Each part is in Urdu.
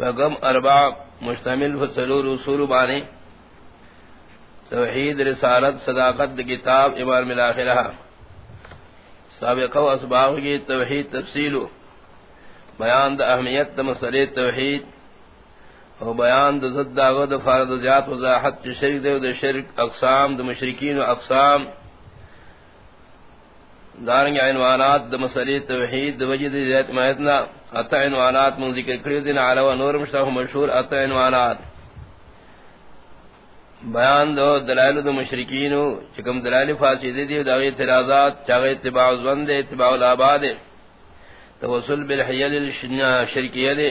شفقم اربع مشتمل فسلور اصول بانی. توحید، رسالت، صداقت، کتاب امام ملاخرہ سابقہ و اسباق کی توحید تفصیل بیان دا اہمیت دا مسئلہ توحید و بیان دا ضد دا غد فارد زیاد وضاحت شرک دے و دا شرک اقسام، دا مشرکین و اقسام. دارنگ عنوانات دا مسئلہ توحید دا وجد زیاد مہتنا اتا عنوانات من ذکر کری دین علاوہ نور مشتاق مشہور اتا عنوانات. بیان دو دلائل دو مشرکین چکم دلائل فاسدی دی داغی اعتراضات چاگی اتباع زون دے اتباع الاباد توسل بالحیل الشرکیہ دے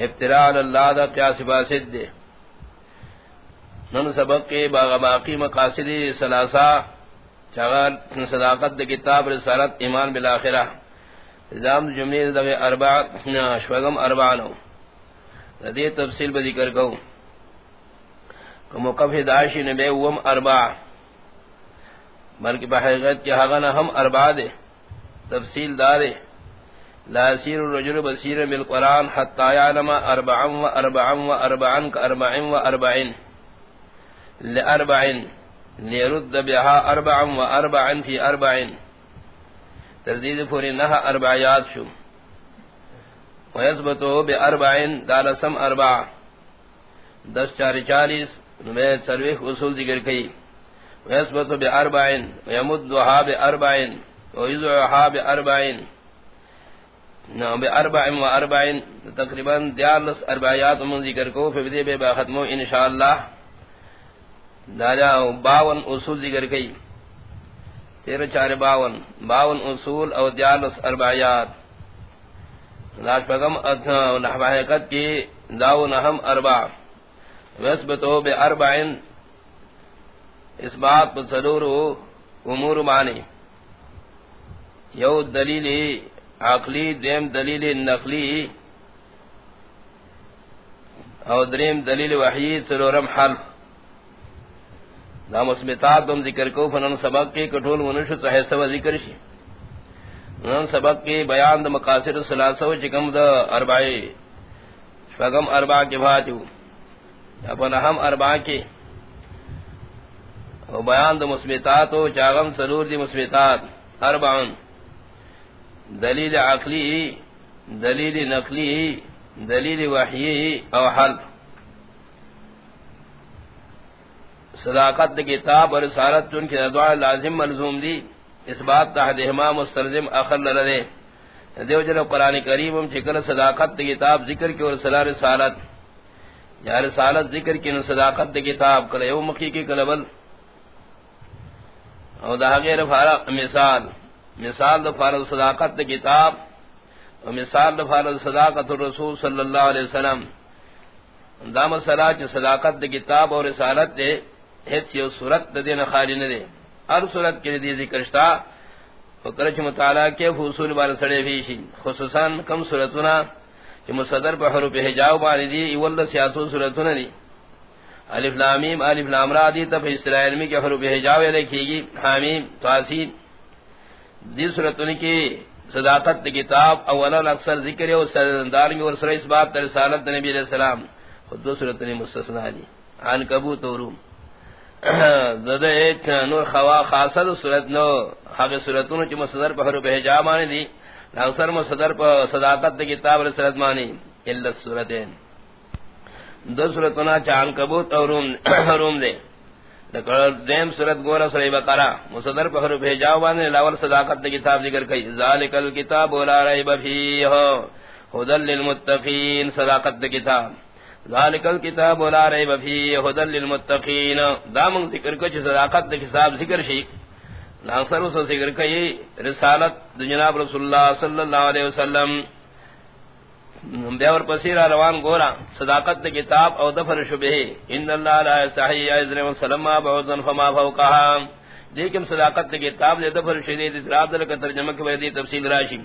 ابتراع اللہ دا قیاس فاسد دے نن سبق کے باغ باقی مقاصد سلاسا چاگر صداقت دے کتاب رسالت ایمان بالآخرہ نظام جملے دغه اربع شوغم اربع نو۔ ردی تفصیل به ذکر کو۔ موقف داشی نے بے وم اربع۔ بلکہ بحقیقت کہ ہغن ہم اربع دے۔ تفصیل دار لا يسير الرجل بصيرا بالقران حتى يعلم اربعا واربعا واربعا كاربع واربعين لاربعين ليرد بها اربعا واربعا في اربعين تردید پوری نہ اربعیات شو۔ ویثبتو بی اربعین دالسم اربع دس چار چالیس نمید سرویخ اصول ذکر کئی۔ ویثبتو بی اربعین ویمدوها بی اربعین ویزعها بی اربعین نو بی اربعین و اربعین تقریباً دیالس اربعیات من ذکر کو فبدی بے با ختمو انشاءاللہ۔ داجا باون اصول ذکر کئی۔ تیرہ چار باون۔ باون اصول او دیالس اربعیات۔ لاش پگم نحو حقیقت کی داو نحم اربع۔ وثبتو بے اربعین۔ اس بات پر صدور امور معنی۔ یو دلیل عقلی، دیم دلیل نقلی۔ او دریم دلیل وحی سلورم حلف۔ دا مثبتات بم ذکر کو، فنن سبق کے کٹول منش صحیح سو ذکر شی۔ نن سبق کے بیان د مقاصد ثلاثه چکم د اربعی فغم اربع کے بھاتو اپن ہم اربع کے۔ او بیان د مثبتات او چاغم سرور دی مثبتات اربعن۔ دلیل عقلی، دلیل نقلی، دلیل وحی او حلف۔ صداقت کتاب اور رسالت چن کے دعا لازم ملزوم دی، اس بات تحت امام مستلزم اخر لدے دیو جن قرآن کریم ہم چکل صداقت کتاب ذکر کی اور صلاح رسالت۔ یا رسالت ذکر کی صداقت کتاب کل یو مخی کی کلبل او دا غیر فارق مثال۔ مثال دا فارق صداقت کتاب۔ و مثال دا فارق صداقت الرسول صلی اللہ علیہ وسلم۔ دا مسئلہ چ صداقت کتاب اور رسالت دے۔ ہیچ یو صورت دین خالی نہ دے ہر صورت کے دی ذکر شتا فکرچ مطالعہ کے حصول بار سڑے بھی شی خصوصا کم صورتنا کہ مصدر پر حروف حجاب بانی دی اول سیاسو صورتنا دی الف لامیم الف لام را دی تب اسرائیل میں کہ حروف حجاب لکھی گی حامیم تواسید دی صورتن کی صداقت کتاب اولا اکثر ذکر اور سردار میں اور سر اس بات رسالت نبی علیہ السلام. خود دو صورتن مستثنا دی عن کبوت و روم. نور خوا خاصل صورت نو حق صورتونو چی مصدر پہ حروف حجاب مانی دی اکثر مصدر پہ صداقت دی کتاب رسالت مانی اللہ صورتین دو صورتونا چان کبوت اور روم, روم دے دیم صورت گورا سرائی بقرہ مصدر پہ حروف حجاب مانی لاول صداقت دی کتاب ذکر کئی ذالک الکتاب ولا ریب فیہ حدل للمتقین صداقت دی کتاب. ذالک الکتاب لا ریب فیہ ھدی للمتقین۔ دامن ذکر کو چ صداقت دے حساب ذکر شی ناصر اس ذکر کئی رسالت جناب رسول اللہ صلی اللہ علیہ وسلم. بیور پسیر روان گورا صداقت دے کتاب او دفر شبہ ان اللہ لا یستحی ازر وسلم بعضن فما فوقها. دیکھم صداقت دے کتاب دے دفر شدید اطراب دل کا ترجمہ کے دی تفصیل راشی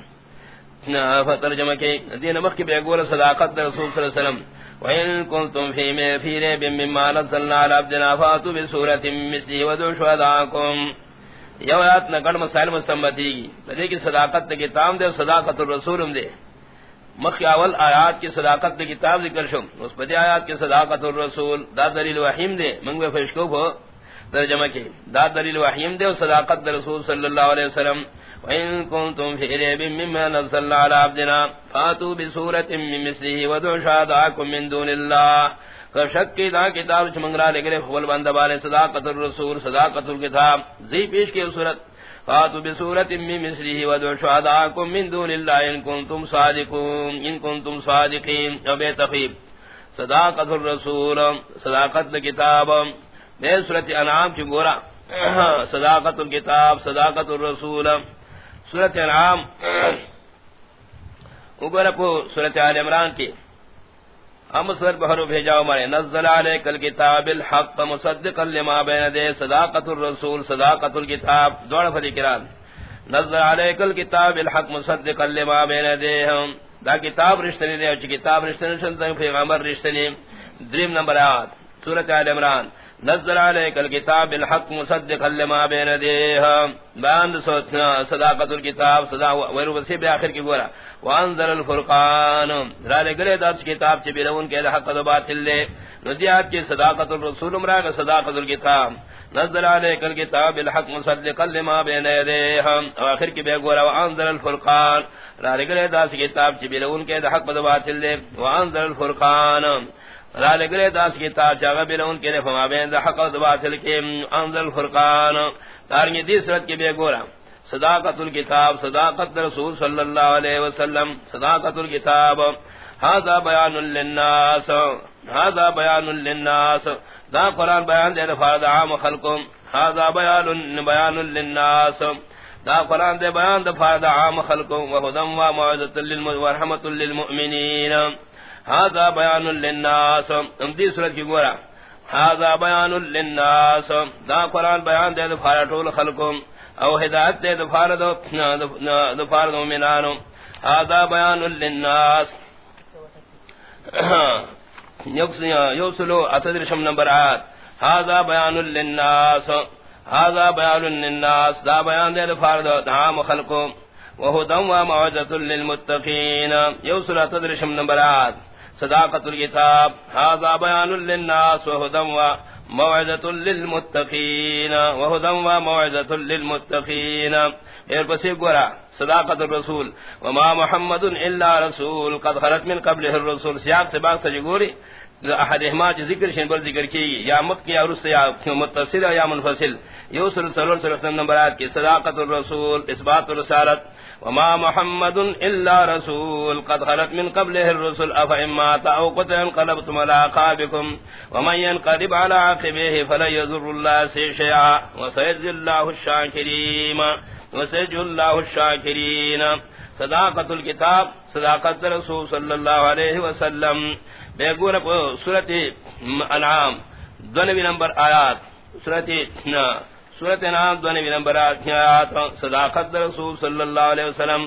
نا ترجمہ کے دین مخ کے گورا صداقت دے رسول صلی اللہ علیہ وسلم. وَإِن كُنتُمْ فِي مَا فِي رَيْبٍ مِّمَّا نَزَّلْنَا عَلَى عَبْدِنَا فَأْتُوا بِسُورَةٍ مِّثْلِهِ وَادْعُوا شُهَدَاءَكُمْ یہ آیات نہ مسائل مستنبطی گی۔ بلکہ کہ صداقت کے تام دے، صداقت الرسول دے۔ مخیاول آیات کی صداقت دے کتاب ذکر شم۔ اس پدی آیات کی صداقت الرسول، دا دلیل وحیم دے۔ منگوے فرشکو کو ترجمہ کی۔ دا دلیل وحیم دے و صداقت دے رسول صلی اللہ علیہ وسلم۔ وَإِن كُنتُمْ فِي رَيْبٍ مِّمَّا نَزَّلْنَا عَلَى عَبْدِنَا فَأْتُوا بِسُورَةٍ مِّن مِّثْلِهِ وَادْعُوا شُهَدَاءَكُم مِّن دُونِ اللَّهِ کشک کی دا کتاب چمنگرا لے گئے خپل بندہ والے صداقت الرسول صداقت الکتاب زی پیش کی صورت فاتوا بسورة من مثله ودعوا شهداءكم من دون الله إن كنتم صادقون إن كنتم صادقين أو بيتخيب صداقة الرسول صداقة الكتاب بے سورة انعام کی گورا صداقت الكتاب صداقت الرسول سورة انعام۔ اگرہ کو سورة آل عمران کی ہم سر بہرو بھیجا ہمارے نزل علیک الکتاب الحق مصدقا لما بین دے صداقت الرسول صداقت الكتاب دوڑ فری کران۔ نزل علیک الکتاب الحق مصدقا لما بین دے ہم دا کتاب رشتنی دے اچھی کتاب رشتنی شنطن پیغمبر رشتنی۔ دریم نمبر آت سورت آل عمران۔ نزل عليك الكتاب الحق مصدقا لما بين يديه بان صداقت الكتاب، صدا ویرو وسی بے اخر کی گورا وانزل الفرقان. رالے گلے داس کتاب چ بیرون کے حق و باطل لے. ندیات کی صداقت الرسول مرا صداقت الكتاب نزل عليك الكتاب الحق مصدقا لما بين يديه اخر کی بے گورا. وانزل الفرقان. رالے گلے داس کتاب چ بیرون کے حق و باطل لے. وانزل الفرقان. را لگرے داس کی تا چاگا بلون کے فما بین دا حق و باطل کے انزل فرقان تارنگی دی صورت کے بے گورا۔ صداقت الكتاب صداقت رسول صلی اللہ علیہ وسلم، صداقت الكتاب هذا بیان للناس۔ هذا بیان للناس۔ دا قرآن بیان دے دفار عام خلقم هذا بیان بیان للناس۔ دا قرآن دے بیان دے دفار عام خلقم وہدم و معزت ورحمت للمؤمنین۔ هذا بيان للناس. ام دی صورت کی گورا هذا بيان للناس. دا قرآن بیان دے دفار طول خلقم او ہدایت دے دفار دفار دومنانم هذا بيان للناس. یوصلو اتدرشم نمبر نمبرات هذا بيان للناس. هذا بيان للناس. دا بیان دے دفار دعام خلقم وهدى وموعظة للمتقين. يوصل اتدرشم نمبرات صداقت الكتاب هذا بيان للناس وهدى وموعظة للمتقين وهدى وموعظة للمتقين ایر پسی گورا صداقت الرسول، وما محمد الا رسول، قد خلت من قبله الرسول۔ سیاق سے باق تجگوری احد احماج ذکر شن بل ذکر کی یا مت کی اور یا متصل یا منفصل۔ یوسل سرور سرور نمبرات کی صداقت الرسول، اثبات الرسالت وما محمد الا رسول. قد خلت من قبله الرسل افئما او قتل انقلبتم على عقابكم ومن ينقلب على عقبه فلا يضر الله شيئا. وسيجزي الله الشاكرين. وسيجزي الله الشاكرين. صداقت الكتاب صداقت رسول صلى الله عليه وسلم. بے گورا سورت انعام دونوی نمبر آیات سورت سورت نام دونی نمبر آیات صداقت رسول صلی اللہ علیہ وسلم،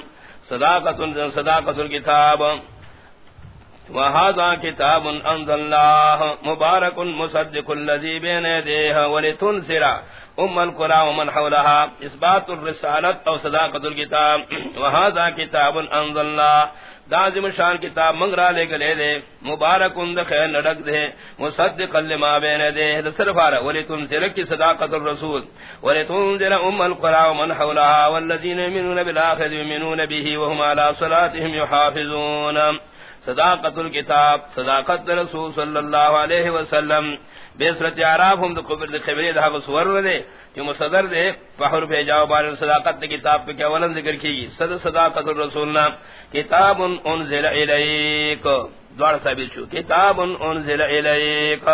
صداقت صداقت الكتاب وهذا كتاب انزل الله مبارك مصدق الذي بين يديه ولتنذر ام القرى ومن حولها، اثبات الرسالة او صداقت الكتاب. وهذا كتاب انزل الله دازم شان کتاب منگرا لے گلے دے. مبارک اند خیر نڈک دے. مصدق لما بین دے. صرف صرفار ولی تنزل کی صداقت الرسول. ولی تنزل ام القرى ومن حولها والذین یمنون بالآخر یمنون به وهم على صلاتهم يحافظون صداقت الكتاب، صداقت رسول صلی اللہ علیہ وسلم. بے صورت عراب ہم دو قبر دے خبری دا حق سور دے، جو مصدر دے فحر پہ جاو بار صداقت دے کتاب پہ کیا ولن ذکر کی گی صد صداقت الرسولنا کتاب انزل الیک. دوار ثابت شو کتاب انزل الیک.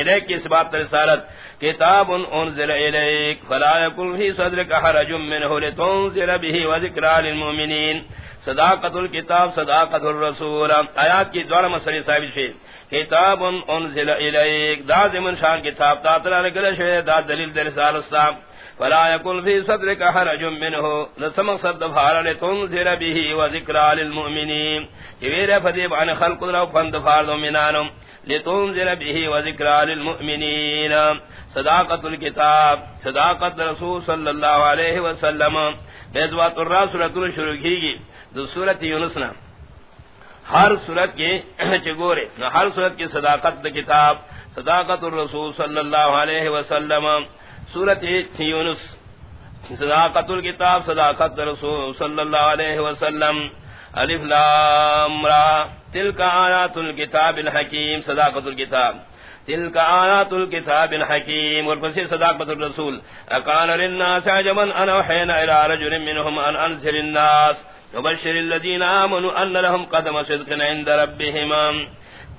الیک اس بات رسالت کتاب انزل الیک فلا یکن فی صدرک حرج منہ لتنزل به وذکرہ للمؤمنین. صداقت الكتاب صداقت الرسول. آیات کی دوار مسئلہ ثابت شو کتاب انزل الیک. دا زمن شان کتاب تا ترا لگل شے، دا دلیل در رسالہ السلام فلا يكن في صدرك حرج منه لسم صد فار لتنذر به وذكرى للمؤمنين كبير فديب عن خلق لو فند فار المؤمنان لتنذر به وذكرى للمؤمنين صداقت الكتاب صداقت رسول صلى الله عليه وسلم بیضوات بیزوات الرسول شروع کی گی دو سورت یونس ہر صورت کے چگورے ہر صورت کی صداقت کتاب، صداقت الرسول صلی اللہ علیہ وسلم صورت یونس۔ صداقت الکتاب، صداقت رسول صلی اللہ علیہ وسلم۔ الف لام را، تلک آیات الكتاب الحکیم، صداقت الکتاب۔ تلك آيات الكتاب الحكيم والفسير صداقة الرسول أكان للناس عجبا أنا وحينا إلى رجل منهم أن أنزل الناس. وبشر الذين آمنوا أن لهم قدم صدق عند ربهم.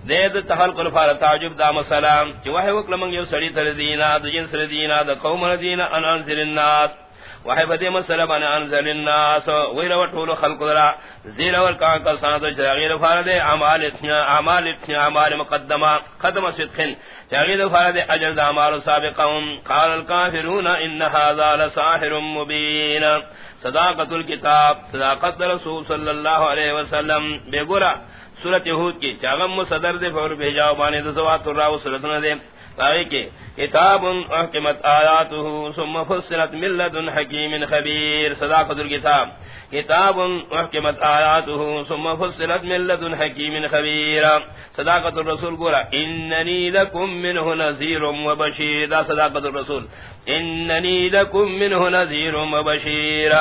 دید تخلق الفار تعجب دا مسلام چی وحی وکل من یو سڑی تر دینا دا جنس دینا دا قوم دینا، ان انزل الناس. وحی بدی مسلم ان انزل الناس. ویر وطول خلق درا. زیر ورکان کا سانتو چاگیر فار دے عمال اتنا عمال اتنا عمال مقدمہ. قدم صدقن. چاگیر فار دے اجر دا عمال سابقهم قال الكافرون ان هذا لساحر مبین. صداقت الكتاب. صداقت رسول صلی اللہ علیہ وسلم. بے گرہ سورت یہود کی چاغم صدر دے فور بھیجاو بانے دزوات الراو سورتنا دے. تاہی کہ کتاب احکمت آیاته، ثم فصلت ملد حکیم خبیر، صداقت الكتاب کتاب احکمت آیاته، ثم فصلت ملد حکیم خبیر. صداقت الرسول گورا، اننی لکم منہ نذیر و بشیر. دا صداقت الرسول، اننی لکم منہ نذیر و بشیر.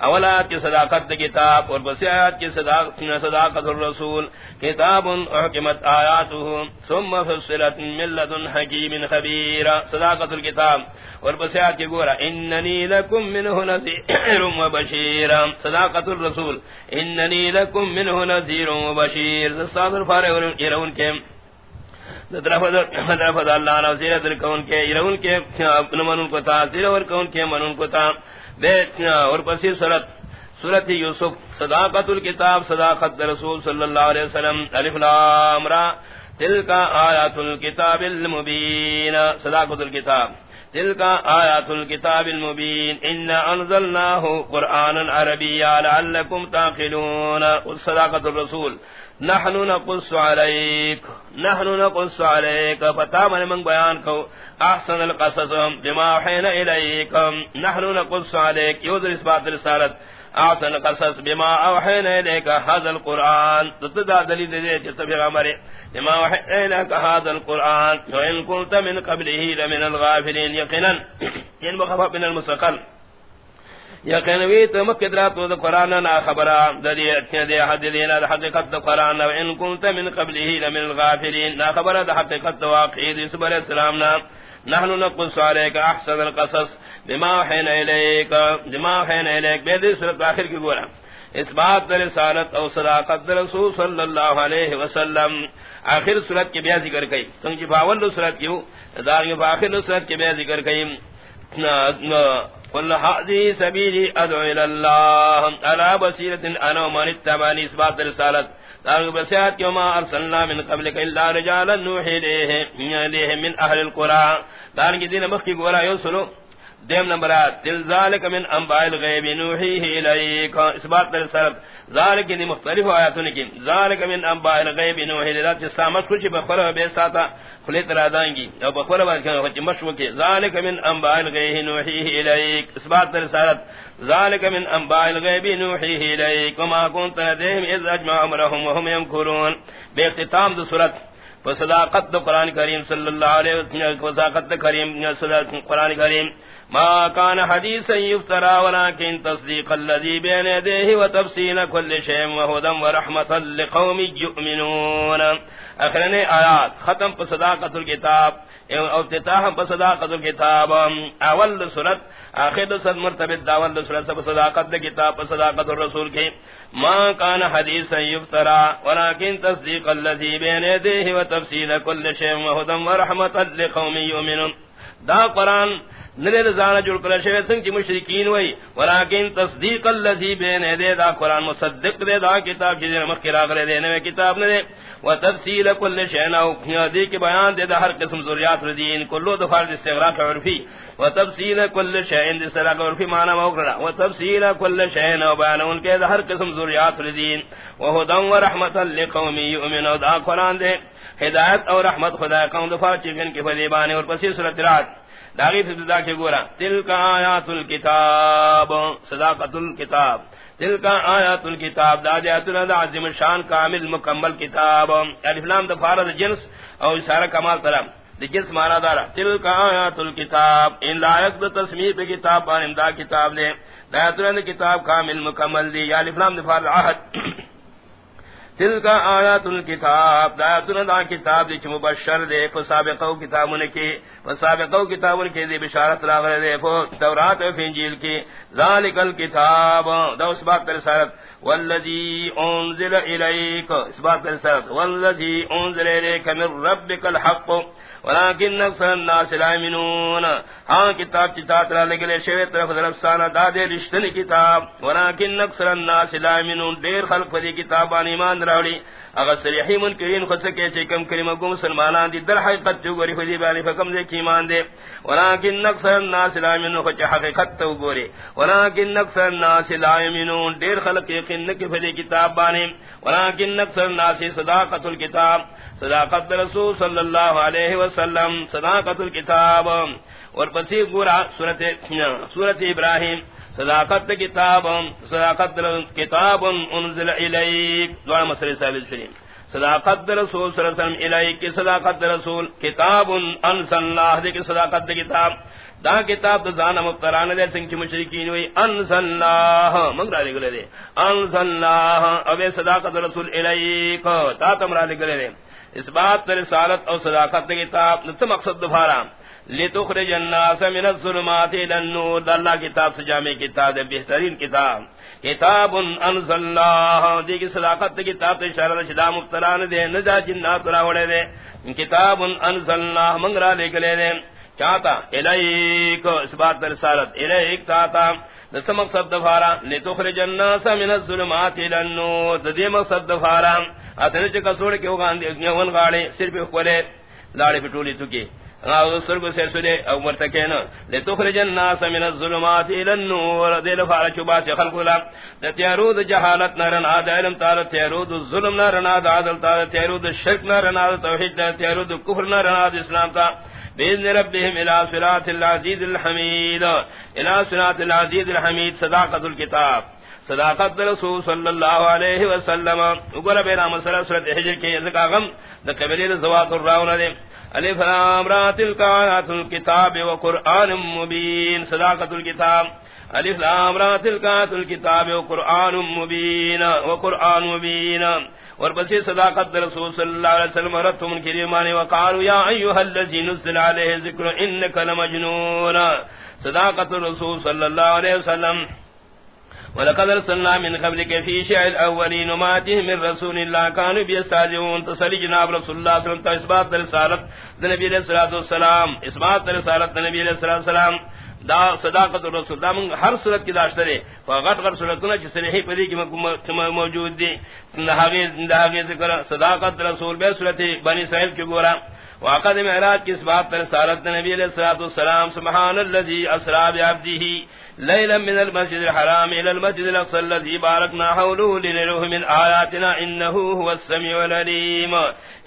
اولاد کی صداقت کتاب، اور بسیات کی صداقت الرسول، کتاب احکمت آیاته، ثم فصلت ملد حکیم خبیر. صداقت الكتاب اور بسیات کی گورا، اننی لکم منہ نذیر و بشیر. صداقت الرسول، اننی لکم منہ نذیر و بشیر. صادر فارغ ارون کے طرف اللہ زیر در کون کے ارون کے منن کو تا، زیر اور کون کے کو اور پسی صورت سورت یوسف، صداقت الكتاب صداقت رسول صلی اللہ علیہ وسلم، الف لام را. تلک آیات الكتاب المبین، صداقت الكتاب تلك آيات الكتاب المبين إن أنزلناه قرآنا عربيا لعلكم تاقلون. والصداقة الرسول. نحن نقص عليك نحن نقص عليك فتامن من بيانك أحسن القصص بما حين إليك نحن نقص عليك يوذر إثبات رسالة قصص بما اوحينا اليك هذا القران تتدا دليل دے کہ سب ہمارے بما اوحينا اليك هذا القران وان كنت من قبله لمن الغافلين يقينا ان مخفف من المستقل. یقین وی تو مقدرہ تو قرآن نا خبرہ ددی اچھے دے حد دینا دا حقیقت دا قرآن وان كنت من قبله لمن الغافلين نا خبرہ دا حقیقت دا واقعی دی سبر السلام نا. نحن نقص عليك احسن القصص. بما حين اليك بما حين اليك بيد سورۃ اخر کی گورا اس بات در رسالت او صداقت در رسول صلی اللہ علیہ وسلم آخر سورۃ کے بیا ذکر کئی۔ سنگ جی باول سورۃ کیو دار کے اخر کے بیا ذکر کئی۔ قل هذه سبيلي ادعو الى الله على بصيره انا ومن اتبعني اس بات رسالت دار بسیات کیوں ما ارسلنا من قبل الا رجالا نوحي اليه من اهل القرى دار کی دین مخ کی گورا یو سنو۔ دیم نمبرات دل ذالک من انباء الغیب نوحیه الیک۔ اس بات در سر ذالک دی مختلف آیاتوں کی۔ ذالک من انباء الغیب نوحیه الیک جس سامت کچھ بخبر بے ساتا خلیت را دانگی او بخبر بات کرنے وچ مشو کے ذالک من انباء الغیب نوحیه الیک۔ اس بات در سر ذالک من انباء الغیب نوحیه الیک۔ وما كنت لديهم اذ اجمع امرهم وهم يمكرون بے اختتام دو صورت۔ وصداقت قرآن کریم صلی اللہ علیہ وسلم، وصداقت کریم قرآن کریم۔ ما كان حديثا يفترى ولكن تصديق الذي بين يديه وتفصيل كل شيء وهدى ورحمة لقوم يؤمنون. اخرين آيات ختم بصداقة الكتاب افتتاحا بصداقة الكتاب، اول سورة آخر سورة مرتبط داول سورت سورة بصداقة الكتاب بصداقة الرسول کی. ما كان حديثا يفترى ولكن تصديق الذي بين يديه وتفصيل كل شيء وهدى ورحمة لقوم يؤمنون. دا قرآن نلے زانہ جڑ کر شے سنگ کی مشرکین وئی ولکن تصدیق الذی بین دے دا قران مصدق دے، دا کتاب جے مخکرا کرے دے، نوے کتاب نے و تفصیل کل شیء نو دی کے بیان دے، دا ہر قسم ذریات دین کلو دفار استغراق عرفی۔ و تفصیل کل شیء ان سرا عرفی معنی موکرا و تفصیل کل شیء نو بیان ان کے، دا ہر قسم ذریات دین و ہدى و رحمت لقوم یؤمنون دا قران دے۔ ہدایت اور رحمت خدا قوم دفار چگن کے فدیبانے اور پسی سورۃ رات۔ داغی سے صدا کے گورا. تل کا آیات الکتاب صداقت الکتاب دل کا آیات الکتاب دا جاتنا دا عظیم شان کامل مکمل کتاب. الفلام دا فارد جنس او اشارہ کمال طرح دا جنس مانا دارا. دل کا آیات الکتاب ان لائق دا تصمیح پہ کتاب بان امداد کتاب دے. دا جاتنا دا کتاب کامل مکمل دی. یا الفلام دا فارد عہد. تلک آیات الکتاب، دا آیاتنا دا کتاب دی چھ مبشر دے فسابقو کتابن کی فسابقو کتابن کی دی بشارت لاغر دے فتورات و فنجیل کی، ذالک الکتاب، دا اس بات پر سارت والذی انزل الیک، اس بات پر سارت والذی انزل الیک من ربک الحق ولكن اكثر الناس لا يؤمنون. ہاں کتاب چتا ترا لگلے شوی طرف درفسانا دادے رشتنی کتاب. ولكن اكثر الناس لا يؤمنون. دیر خلق فدی کتاب ان ایمان راوی اگر صریحی منکرین خود سکے چے کم کلمہ گم مسلمانان دی، در حقیقت جو گری فدی بانی فکم دے کی ایمان دے. ولكن اكثر الناس لا يؤمنون. خود حقیقت تو گوری. ولكن اكثر الناس لا يؤمنون. دیر خلق یقین نہ کہ فدی کتاب بانی. ولكن اكثر الناس صداقت الكتاب صداقت رسول صلی اللہ علیہ وسلم، صداقت الكتاب اور پسی گورا سورت سورت ابراہیم، صداقت کتاب صداقت کتاب انزل الیک دوڑا مسئلہ صاحب شریم صداقت رسول صلی اللہ علیہ وسلم الیک، کی صداقت رسول، کتاب انزل اللہ دے کی صداقت کتاب۔ دا کتاب دا زانا مبتران دے، سنگ چی مشرکین ہوئی انزل اللہ منگ را لگلے دے۔ انزل اللہ اوے صداقت رسول الیک، تا تم را لگلے دے۔ اس بات رسالت اور صداقت کتاب نت مقصد دفارا لتخرج الناس من الظلمات الى النور۔ اللہ کتاب سے جامع کتاب بہترین کتاب۔ کتاب انزل اللہ دی کی صداقت کتاب اشارہ شدا مبتلا نہ دے، نہ جنات را وڑے دے۔ کتاب انزل اللہ منگرا لے گلے دے۔ چاہتا، الیک۔ اس بات رسالت، الیک چاہتا دس مقصد دفارا لتخرج الناس من الظلمات الى النور۔ دی مقصد دفارا اتنے چ کسوڑ کے ہوگا ون گاڑی صرف کھولے، لاڑے پٹولی تو کی او سرگ سے سلے او مرتکین لے لتخرج الناس من الظلمات الى النور دل فار چبا سے خلق لا۔ تیارود جہالت نرن اد علم تعالی تیارود ظلم نرن اد عدل تعالی تیارود شرک نرن اد توحید تیارود کفر نرن اد اسلام تا۔ بإذن ربهم إلى صراط العزيز الحميد۔ إلى صراط العزيز الحميد صداقة الكتاب۔ صداقت رسول صلی اللہ علیہ وسلم. اگر بینا مسئلہ سورت حجر کے ذکا غم، دا قبلی دا زوات الراؤن دے. علیف رام رات القانات الكتاب و قرآن مبین، صداقت الكتاب علیف رام رات القانات الكتاب و قرآن مبین، و قرآن مبین. اور بسی صداقت رسول صلی اللہ علیہ وسلم رتم ان کریمانی وقالوا یا ایوہ اللذی نزل علیہ ذکر انکا لمجنون. صداقت رسول صلی اللہ علیہ وسلم ولقد ارسلنا من قبلك في شيع الاولين وما اتيه من رسول الله كانوا بيستهزئون. تصلي جناب رسول الله صلى الله عليه وسلم اثبات رسالت النبي عليه الصلاه والسلام اثبات رسالت النبي عليه الصلاه والسلام. دا صداقت رسول دا من ہر صورت کی داشترے فغٹ غٹ صورتنا چی صریحی پدی کی موجود دی. دہاگی ذکر صداقت رسول بے صورت بنی اسرائیل کی گورا. وقد معراج کی اس بات پر رسالت نبی علیہ الصلوۃ والسلام، سبحان الذي اسرا بعبده ليلا من المسجد الحرام الى المسجد الاقصى الذي باركنا حوله لنره من اياتنا انه هو السميع العليم.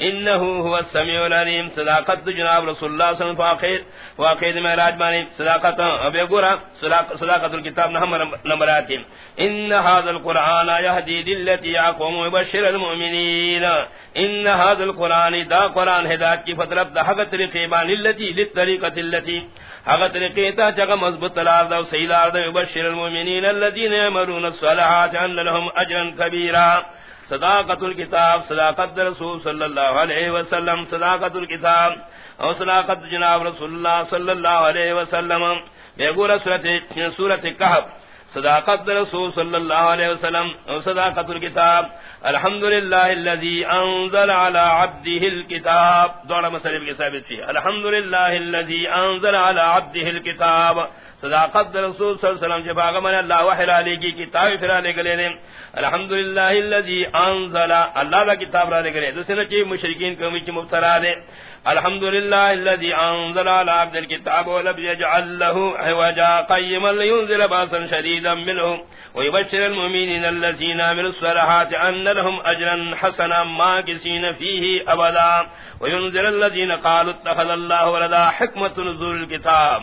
انه هو السميع العليم. صداقت جناب رسول الله صلی اللہ علیہ وسلم. واقع معراج مانی صداقت ابے گورا صداقت الكتاب نمبر آتی. ان هذا القران يهدي للتي يقوم ويبشر المؤمنين ان هذا القران دا قران ہدایت کی فطرت دا حق طریقے بان للتي للطریقه التي حق طریقے تا جگہ مضبوط لار دا سیدار لار دا يبشر المؤمنين الذين يعملون الصالحات ان لهم اجرا كبيرا صداقت الكتاب صداقت رسول صلی اللہ علیہ وسلم، صداقت الكتاب او صداقت جناب رسول اللہ صلی اللہ علیہ وسلم۔ بے گورا سورت سورت کہب صداقت رسول صلی اللہ علیہ وسلم صداقت الكتاب الحمدللہ اللذی انزل على عبده الكتاب دوڑا مسئلہ کے ثابت تھی الحمدللہ اللذی انزل على عبده الكتاب صداقت رسول صلی اللہ علیہ وسلم، جب آگا من اللہ وحر علی کی، کتاب پھر آلے گلے دیں الحمدللہ اللذی انزل، اللہ دا کتاب را لے گلے دوسرے چی مشرکین کمی چی مبترا دیں الحمد لله الذي انزل على عبد الكتاب ولم يجعل له عوجا قيما لينزل باسا شديدا منه ويبشر المؤمنين الذين عملوا الصالحات ان لهم اجرا حسنا ماكثين فيه ابدا وينزل الذين قالوا اتخذ الله ولدا حكمه نزول الكتاب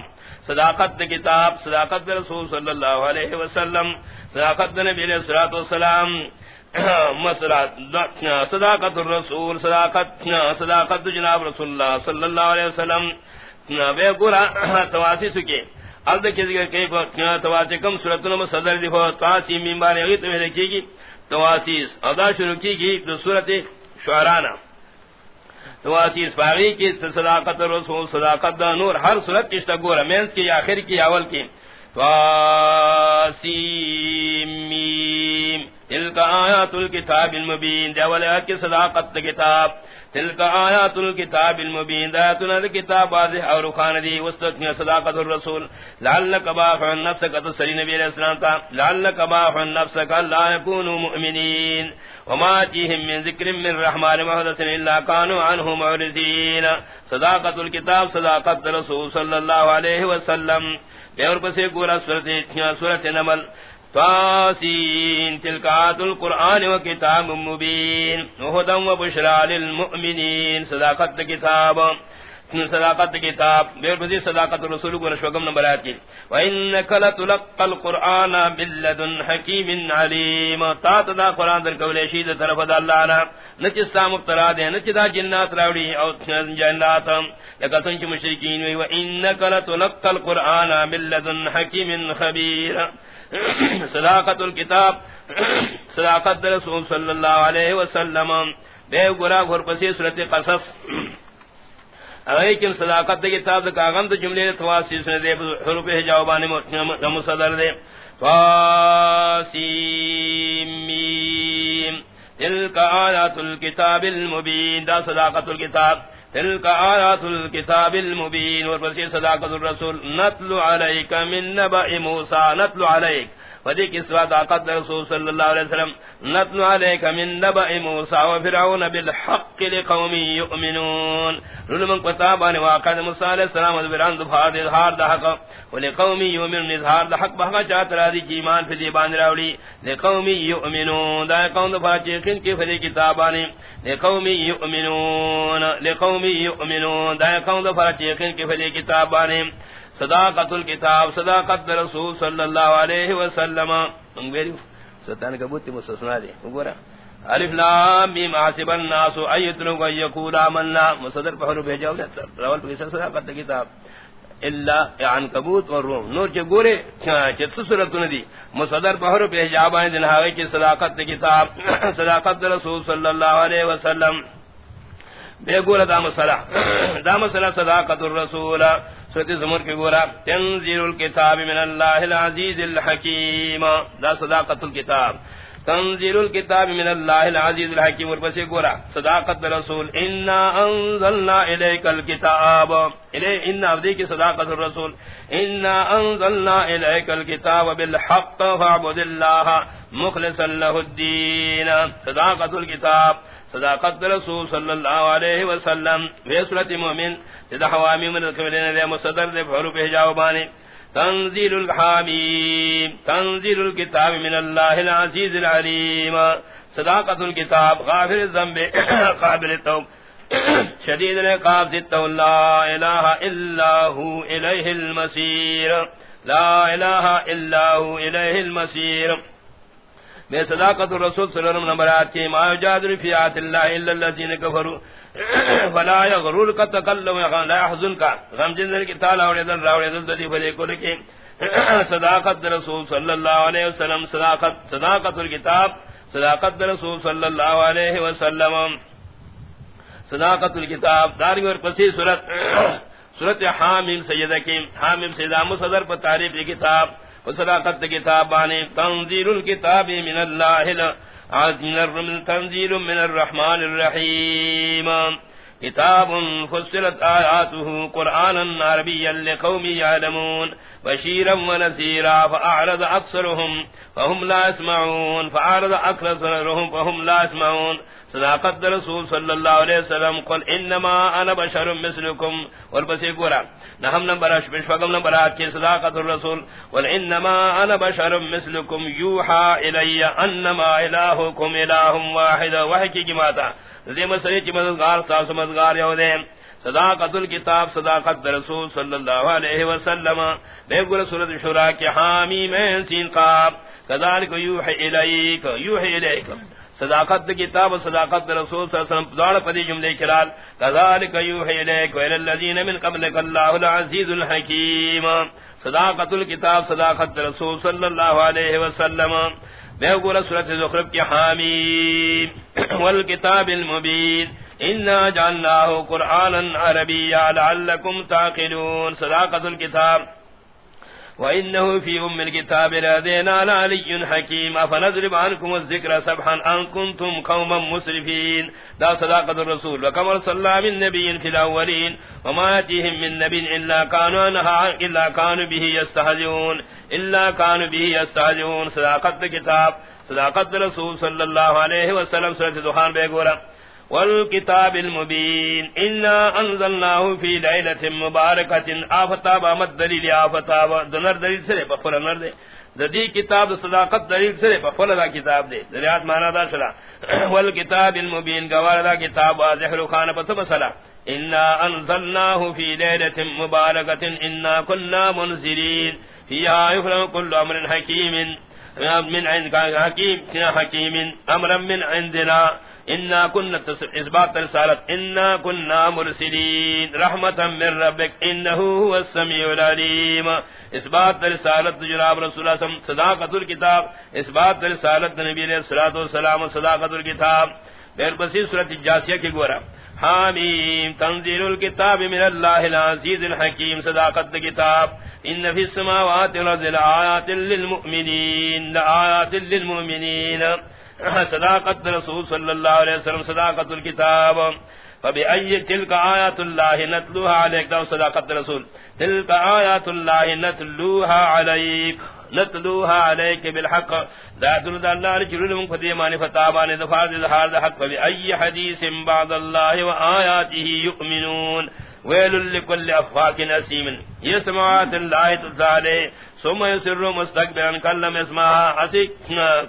صداقت کتاب صداقت رسول صلی اللہ علیہ وسلم صداقت نبی علیہ الصلوۃ والسلام صداقت الرسول، صداقت صداقت جناب رسول اللہ صلی اللہ علیہ وسلم بے گورا تواسی سکے۔ اب کے ذکر کہ تواسی کم صورت میں صدر دی ہو تواسی ممبار یہی تو لکھی گی۔ تواسی ادا شروع کی گی تو صورت شعرانا تواسی باغی کی صداقت رسول صداقت نور، ہر صورت کی گورا، مینس کی، آخر کی، اول کی۔ تواسی میم۔ تلك آیات الكتاب المبین دیوال کی صداقت کتاب تلك آیات الكتاب المبین دے دایاتنا الكتاب واضح اور خان دی وستقنی صداقت الرسول. لعلک باخع نفسك تسری نبی علیہ السلام تا لعلک باخع نفسك، لا يكونوا مؤمنین وما تيهم من ذكر من رحمان محدث إلا كانوا عنه معرضين. صداقت الكتاب صداقت رسول صلی اللہ علیہ وسلم. بیور پسے گورا سورت نمل. تاسین تلکات القرآن و کتاب مبین وہدن و بشرا للمؤمنین، صداقت کتاب صداقت کتاب بیر بزی صداقت رسول کو نشوگم نمبر آیت کی۔ وَإِنَّكَ لَتُلَقَّ الْقُرْآنَ بِاللَّدُنْ حَكِيمٍ عَلِيمٍ۔ تا تدا قرآن در قبل شید طرف دا اللہ نا نچستا مقترا دے نچدا جنات راوڑی، او جنات لکا سنچ مشرکین وَإِنَّكَ لَتُلَقَّ الْقُرْآنَ بِاللَّدُنْ حَكِيمٍ خَبِيرٍ صداقت الكتاب صداقت رسول صلی اللہ علیہ وسلم۔ بے گرا گھر پسی صورت قصص۔ لیکن صداقت دے کتاب دے کاغم دے جملے دے تواسی سے دے، حروف جوابان مصدر دے۔ تواسی میم۔ تلک آیات الكتاب المبین، دا صداقت الكتاب تلك آیات الكتاب المبین، اور پسی صداقت الرسول، نتلو علیک من نبع موسیٰ، نتلو علیک فدی کی سوا طاقت رسول صلی اللہ علیہ وسلم نتن علیک من نبع موسیٰ و فرعون بالحق لقوم یؤمنون رلمن قطابان واقع موسیٰ علیہ السلام و فرعون دفعات اظہار دا حق ولقوم یؤمنون اظہار دا حق بہا چاہت را دی جیمان فی دیبان راولی لقوم یؤمنون دا قوم دفعات چیخن کی فدی کتابانی لقوم یؤمنون لقوم یؤمنون دا قوم دفعات چیخن کی فدی کتابانی صداقت الكتاب صداقت رسول صلی اللہ علیہ وسلم. ستان کبوتی مستثنا دے. گورا. الف لام میم حسب الناس ایتنو کو یقول آمنا. مصدر پہلو بھیجاو دے راول پہ صداقت کتاب. الا عن کبوت اور روم نور چ گورے چت سورت ندی مصدر پہلو بھیجاو دے نہاوی کی صداقت کتاب. صداقت رسول صلی اللہ علیہ وسلم. بے گورا دام صلاح. دام صلاح صداقت الرسول. سورت زمر کے گورا، تنزیل الكتاب من اللہ العزیز الحکیم، دا صداقت الكتاب تنزیل الكتاب من اللہ العزیز الحکیم اور بسے گورا، صداقت رسول، انا انزلنا الیک الكتاب الی یعنی ان افدی کی صداقت الرسول انا انزلنا الیک الكتاب بالحق فاعبد اللہ مخلصا له الدین صداقت الكتاب صداقت رسول صلی اللہ علیہ وسلم۔ وی صورت مومن تدا حوامی من کملین دے مصدر دے بحرو پہ جاوبانی تنزیل الحامیم، تنزیل الكتاب من اللہ العزیز العلیم۔ صداقت الكتاب غافر الزنب قابل التوب۔ شدید العقاب زدتو لا الہ الا ہو الیہ المسیر لا الہ الا ہو الیہ المسیر بے صداقت الرسول صلی اللہ علیہ وسلم نمبرات کی ما یجادر فی آت اللہ الا الذین کفروا۔ فلا یغرور کا تکلم لا يحزن کا غم جن کی تعالی اور ادن راوڑ ادن دی بلے کو لکھی صداقت رسول صلی اللہ علیہ وسلم. صداقت صداقت الکتاب صداقت رسول صلی اللہ علیہ وسلم. صداقت الکتاب داری اور پسی صورت صورت حامیم سیدہ کی حامیم سیدہ مصدر پر تعریف کتاب. وصداقت کتاب بانی. تنزیل الكتاب من اللہ تنزیل من الرحمن الرحیم کتاب فصلت آیاته قرآنا عربیا لقوم یعلمون بشیرا ونزیرا فأعرض اکثرهم فهم لا يسمعون. فأعرض اکثرهم فهم لا يسمعون. صداقت رسول صلی اللہ علیہ وسلم قل انما انا بشر مثلکم والبسی قرآ نحم نمبر اشبش فقم نمبر آت کی صداقت الرسول، قل انما انا بشر مثلکم یوحا الی انما الہکم الہ واحد وحکی کی ماتا ذی مسئلی چی مددگار ساس مددگار یو دے صداقت الكتاب صداقت رسول صلی اللہ علیہ وسلم، بے گل سورت شورا کی حامی میں سین قاب، کذالک یوحی الیک یوحی الیک۔ صداقت کتاب و صداقت رسول صلی اللہ علیہ وسلم دار پدی جملے کرال کذالک یوحی الیک ویل الذین من قبلک اللہ العزیز الحکیم۔ صداقت الكتاب صداقت رسول صلی اللہ علیہ وسلم۔ بے گل سورت زخرف کی حامی والکتاب المبین۔ انا جعلناه قرآنا عربيا لعلكم تعقلون صداقة الكتاب وإنه في أم الكتاب لدينا لعلي حكيم أفنضرب عنكم الذكر سبحا أن كنتم قوما مسرفين دا صداقة الرسول وكما صلى من نبي في الأولين وما يأتيهم من نبي إلا كانوا, أنها إلا كانوا به يستهزئون. إلا كانوا به يستهزئون. صداقة الكتاب صداقة الرسول صلى الله عليه وسلم. سورة دخان بيقولا والکتاب المبین، انا انزلناه فی لیلت مبارکت آفتاب آمد دلیل آفتاب دنر دلیل سرے بخور نر دے۔ دی کتاب صداقت دلیل سرے بخور دا کتاب دے۔ دلیات مانا دا شلا۔ والکتاب المبین گوار دا کتاب، واضح رخان پس مسلا انا انزلناه فی لیلت مبارکت انا کننا منزلین۔ فیہا یفرم کل امر حکیم، من عند حکیم حکیم، امرا من عندنا۔ انا كنا اثبات رسالت انا كنا مرسلين رحمتا من ربك انه هو السميع العليم اثبات رسالت جناب رسول الله صلی صداقت الكتاب اثبات رسالت نبی علیہ الصلوۃ والسلام صداقت الكتاب پھر بسی سورۃ الجاسیہ کی گورا حامیم تنزیل الكتاب من اللہ العزیز الحکیم صداقت کتاب ان فی السماوات والارض لآیات للمؤمنین لآیات للمؤمنین صداقت رسول صلی اللہ علیہ وسلم، صداقت الكتاب. فبأي تلك آيات الله نتلوها عليك؟ دو صداقت رسول. تلك آيات الله نتلوها عليك. نتلوها عليك بالحق. ذات الله رجل من قديمان فتابان دفاع ذهار حق. فبأي حديث بعد الله وآياته يؤمنون؟ ويل لكل أفاق نسيم. يسمعات الله تزالي. ثم يسر مستقبلا كلم اسمها حسيك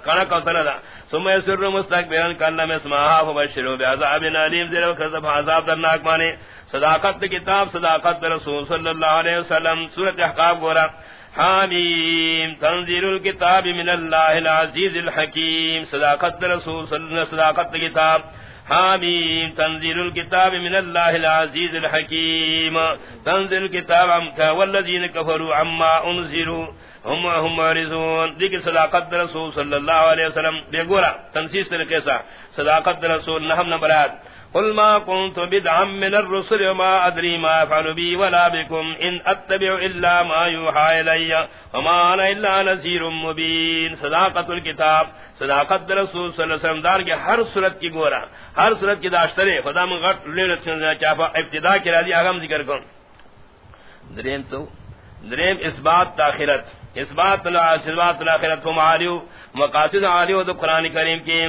كنك وطلدا ثم يسر مستقبلا كلم اسمها فبشروا بعذاب عليم ذرا وكذب عذاب درناك ماني. صداقت کتاب صداقت رسول صلی اللہ علیہ وسلم. سورۃ احقاف گورا حامیم تنزیل الكتاب من اللہ العزیز الحکیم صداقت رسول صلی اللہ علیہ وسلم. صداقت کتاب حامیم تنزیل الكتاب من اللہ العزیز الحکیم تنزیل الكتاب والذین کفروا عما انزلوا هم هم رزون دیکھ صداقت رسول صلی اللہ علیہ وسلم. بے گورا تنسیس طریقے سا صداقت رسول، نحم نبرات قل ما كنت بدعا من الرسل وما ادري ما يفعل بي ولا بكم ان اتبع الا ما يوحى الي وما انا الا نذير مبين صداقت الكتاب صداقت رسول صلی اللہ علیہ وسلم. دار کے ہر صورت کی گورا، ہر صورت کی داشترے، خدا من غٹ لیلت چاپا ابتدا کی راضی اگم ذکر کروں دریم سو دریم اثبات تاخرت اثبات اثبات الاخرت ہم عالیو، مقاصد عالیو تو قرآن کریم کی۔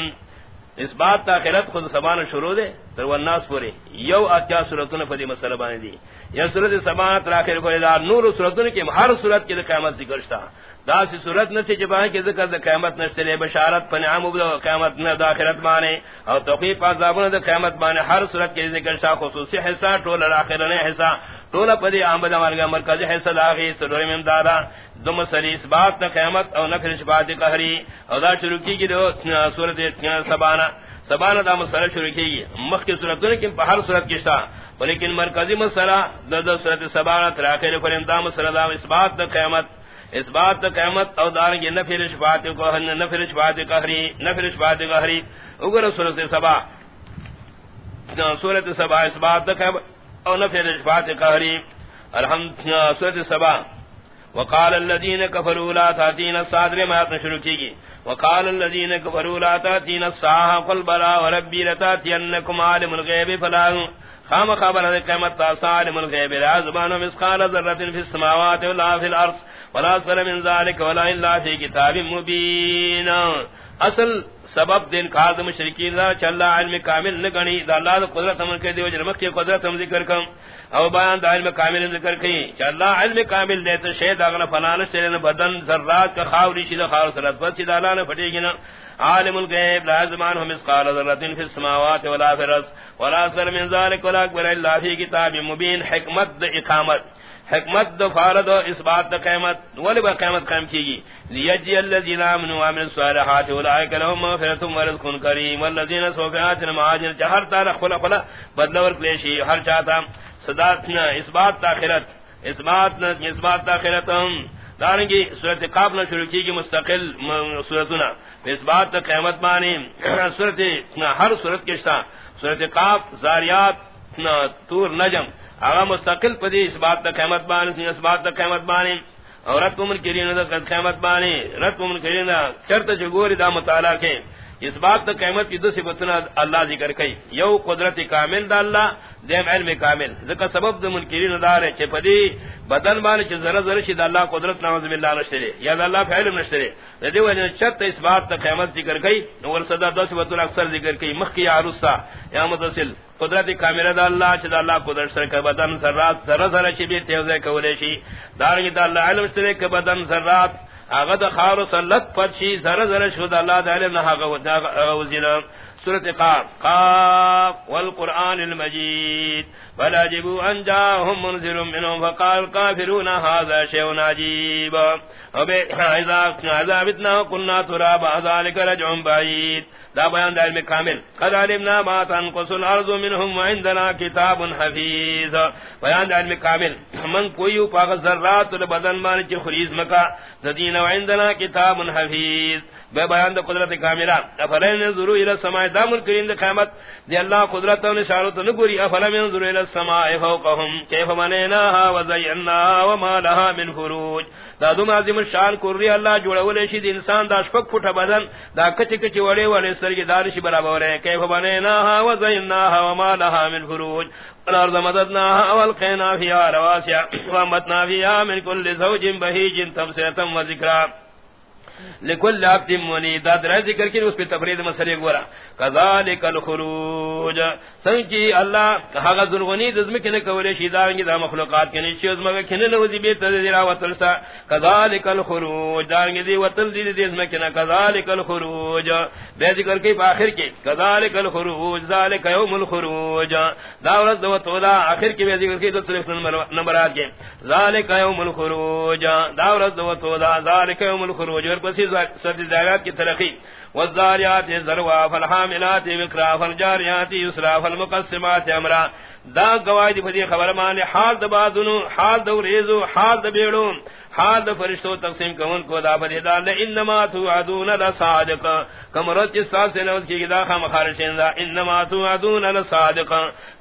اس بات تاخرت خود سبان شروع دے تر والناس پورے یو اتیا صورتوں نے فدی مسئلہ بانے دی یا صورت سبان تراخر کو دار نور صورتوں کی ہر صورت کی قیامت ذکر شتا. دا سی صورت نہ جبان کی ذکر دا قیامت نہ سلے بشارت پنعام و قیامت نہ داخرت بانے اور توقیف عذاب نہ قیامت بانے ہر صورت کی ذکر شتا خصوصی حصہ ٹول الاخر نے حصہ ٹول پدی احمد ہمارا مرکز حصہ لاغی سرور میں دادا دم سری اس بات نہ قیامت اور نفر شبات قہری اور دا شروع کی گی صورت سبانا سبانا دا مسئلہ شروع کی گی. مخ کی صورت لیکن ہر صورت کی شاہ لیکن مرکزی مسئلہ دا دا صورت سبانا تراخیر فرم دا مسئلہ دا اس بات قیامت اس بات قیامت اور دار گی نفر شبات کو نفر شبات قہری نفر شبات قہری اگر صورت سبا صورت سبا اس بات نہ قیامت اور نفر شبات قہری الحمد صورت سبا، وقال الذين كفروا لا تاتين الصادر ما تشرو کی وقال الذين كفروا لا تاتين الساعه قل بلا وربي لتاتينكم عالم الغيب فلا خام خبر قیامت تا عالم الغیب لا زبان مسقال ذره في السماوات ولا في الارض ولا سر من ذلك ولا الا في كتاب مبين اصل سبب دین کاظ مشرکین دا چلا علم کامل نگنی، دا اللہ دا قدرت ہم کے دیو جنمک کی قدرت ہم ذکر کم. او بیان دا علم کامل ذکر کی چلا علم کامل دے تو شید اغنا فلان سرین بدن ذرات کا خاوری شید خاور سرات، بس دا اللہ نے پھٹے گی عالم الغیب، لا زمان ہم اسقال ذرات فی السماوات ولا فی الرس ولا سر من ذالک ولا اکبر اللہ فی کتاب مبین، حکمت دا اقامت. حکمت دو فارد اس بات دا قیمت ولی با قیمت قیم کی گی لیجی اللذین آمنوا وعملوا الصالحات اولئک لهم مغفرۃ ورزق کریم. والذین سوف یاتون معاجر جہر تا خلا خلا بدلور کلیشی ہر چاہتا صداتنا اس بات تاخرت اس بات اس بات تاخرت ہم دارنگی صورت قاب نہ شروع کی گی مستقل صورتنا اس بات تک احمد مانی صورت ہر صورت کے ساتھ صورت قاب زاریات تور نجم. اغا مستقل پدی اس بات تک احمد بانی اس بات تک احمد بانی اور رت من کرین دا قیامت بانی رت من کرین چرت جگوری دا مطالعہ کے. اس بات تک قیمت کی دو صفتنا اللہ ذکر کئی۔ یو قدرت کامل دا اللہ، دیم علم کامل۔ ذکر سبب دا منکرین دار ہے چھ پدی بدن بانی چھ ذرہ ذرہ چھ دا اللہ قدرت نعوذ باللہ نشترے یا دا اللہ فعلم نشترے دا دیو وجہ چرت اس بات تک قیمت ذکر کئی نور صدا دو صفتنا اکثر ذکر کئی۔ مخی عروسا، یا متصل، قدرت کامل دا اللہ، چھ دا اللہ قدرت سر کا بدن ذرات ذرہ ذرہ چھ بھی تیوزے کولے شی۔ دارنگی دا اللہ علم سرے کا بدن ذرات اغد خار سلت پچی زر زر شد اللہ دا علم نہا وزینا سورت قاف. قاف والقرآن المجید فلا جبوا ان جاهم منذر منهم فقال كافرون هذا شيء عجيب. اذا عذابتنا قلنا تراب ذلك رجع بعيد. دا بیان دا علم کامل قد علمنا ما تنقص الارض منهم وعندنا كتاب حفيظ. بیان دا علم کامل من کوئی پاک ذرات بدن مان کی خریز مکا ذین وعندنا كتاب حفيظ. بے بیان دا قدرت کاملہ۔ افلن نظروا الى السماء دامن کریم دا قیامت، دی اللہ قدرت و نشانت نگوری۔ افلن نظروا الى السماء فوقهم كيف بنيناها وزيناها وما لها من فروج۔ دا دوم عظیم شان کوری اللہ جوڑا ولے شی انسان دا شپک پھٹا بدن، دا کچ کچ وڑے وڑے سرگی دارش برابر ہے۔ کیف بنیناها وزیناها وما لها من فروج۔ الارض مددناها والقینا فيها رواسیا وامتنا فيها من كل زوج بهيج تبصرة وذكرى لکل عبد منی، دا در ذکر کی اس پہ تفرید مسئلے گورا کذالک الخروج. سنچی اللہ ہاگا ذنغنی دزم کنے کولے شیدارنگی دا مخلوقات کنے شیز مگا کنے نوزی بیت تذیرا وطلسا کذالک الخروج. دا دارنگی دی وطل دی دزم کنے کذالک الخروج. بے ذکر کی پاخر کی کذالک الخروج. ذالک یوم الخروج. داورت دو تولا آخر کی بے ذکر کی دو صرف نمبرات کی ذالک یوم الخروج. داورت دو تولا ذالک یوم الخروج. پسی سرد زیادات کی ترقی. والزاریات ذروا فالحاملات وکرا فالجاریات یسرا فالمقسمات امرا. دا گواہی فدی خبر مانے حال دبادنو حال دو ریزو حال دبیڑون حال دا فرشتو تقسیم کون کو دا فدی دا انما توعدون لصادق. کمرت جسا سے نوز کی دا خام خارشین دا انما توعدون لصادق.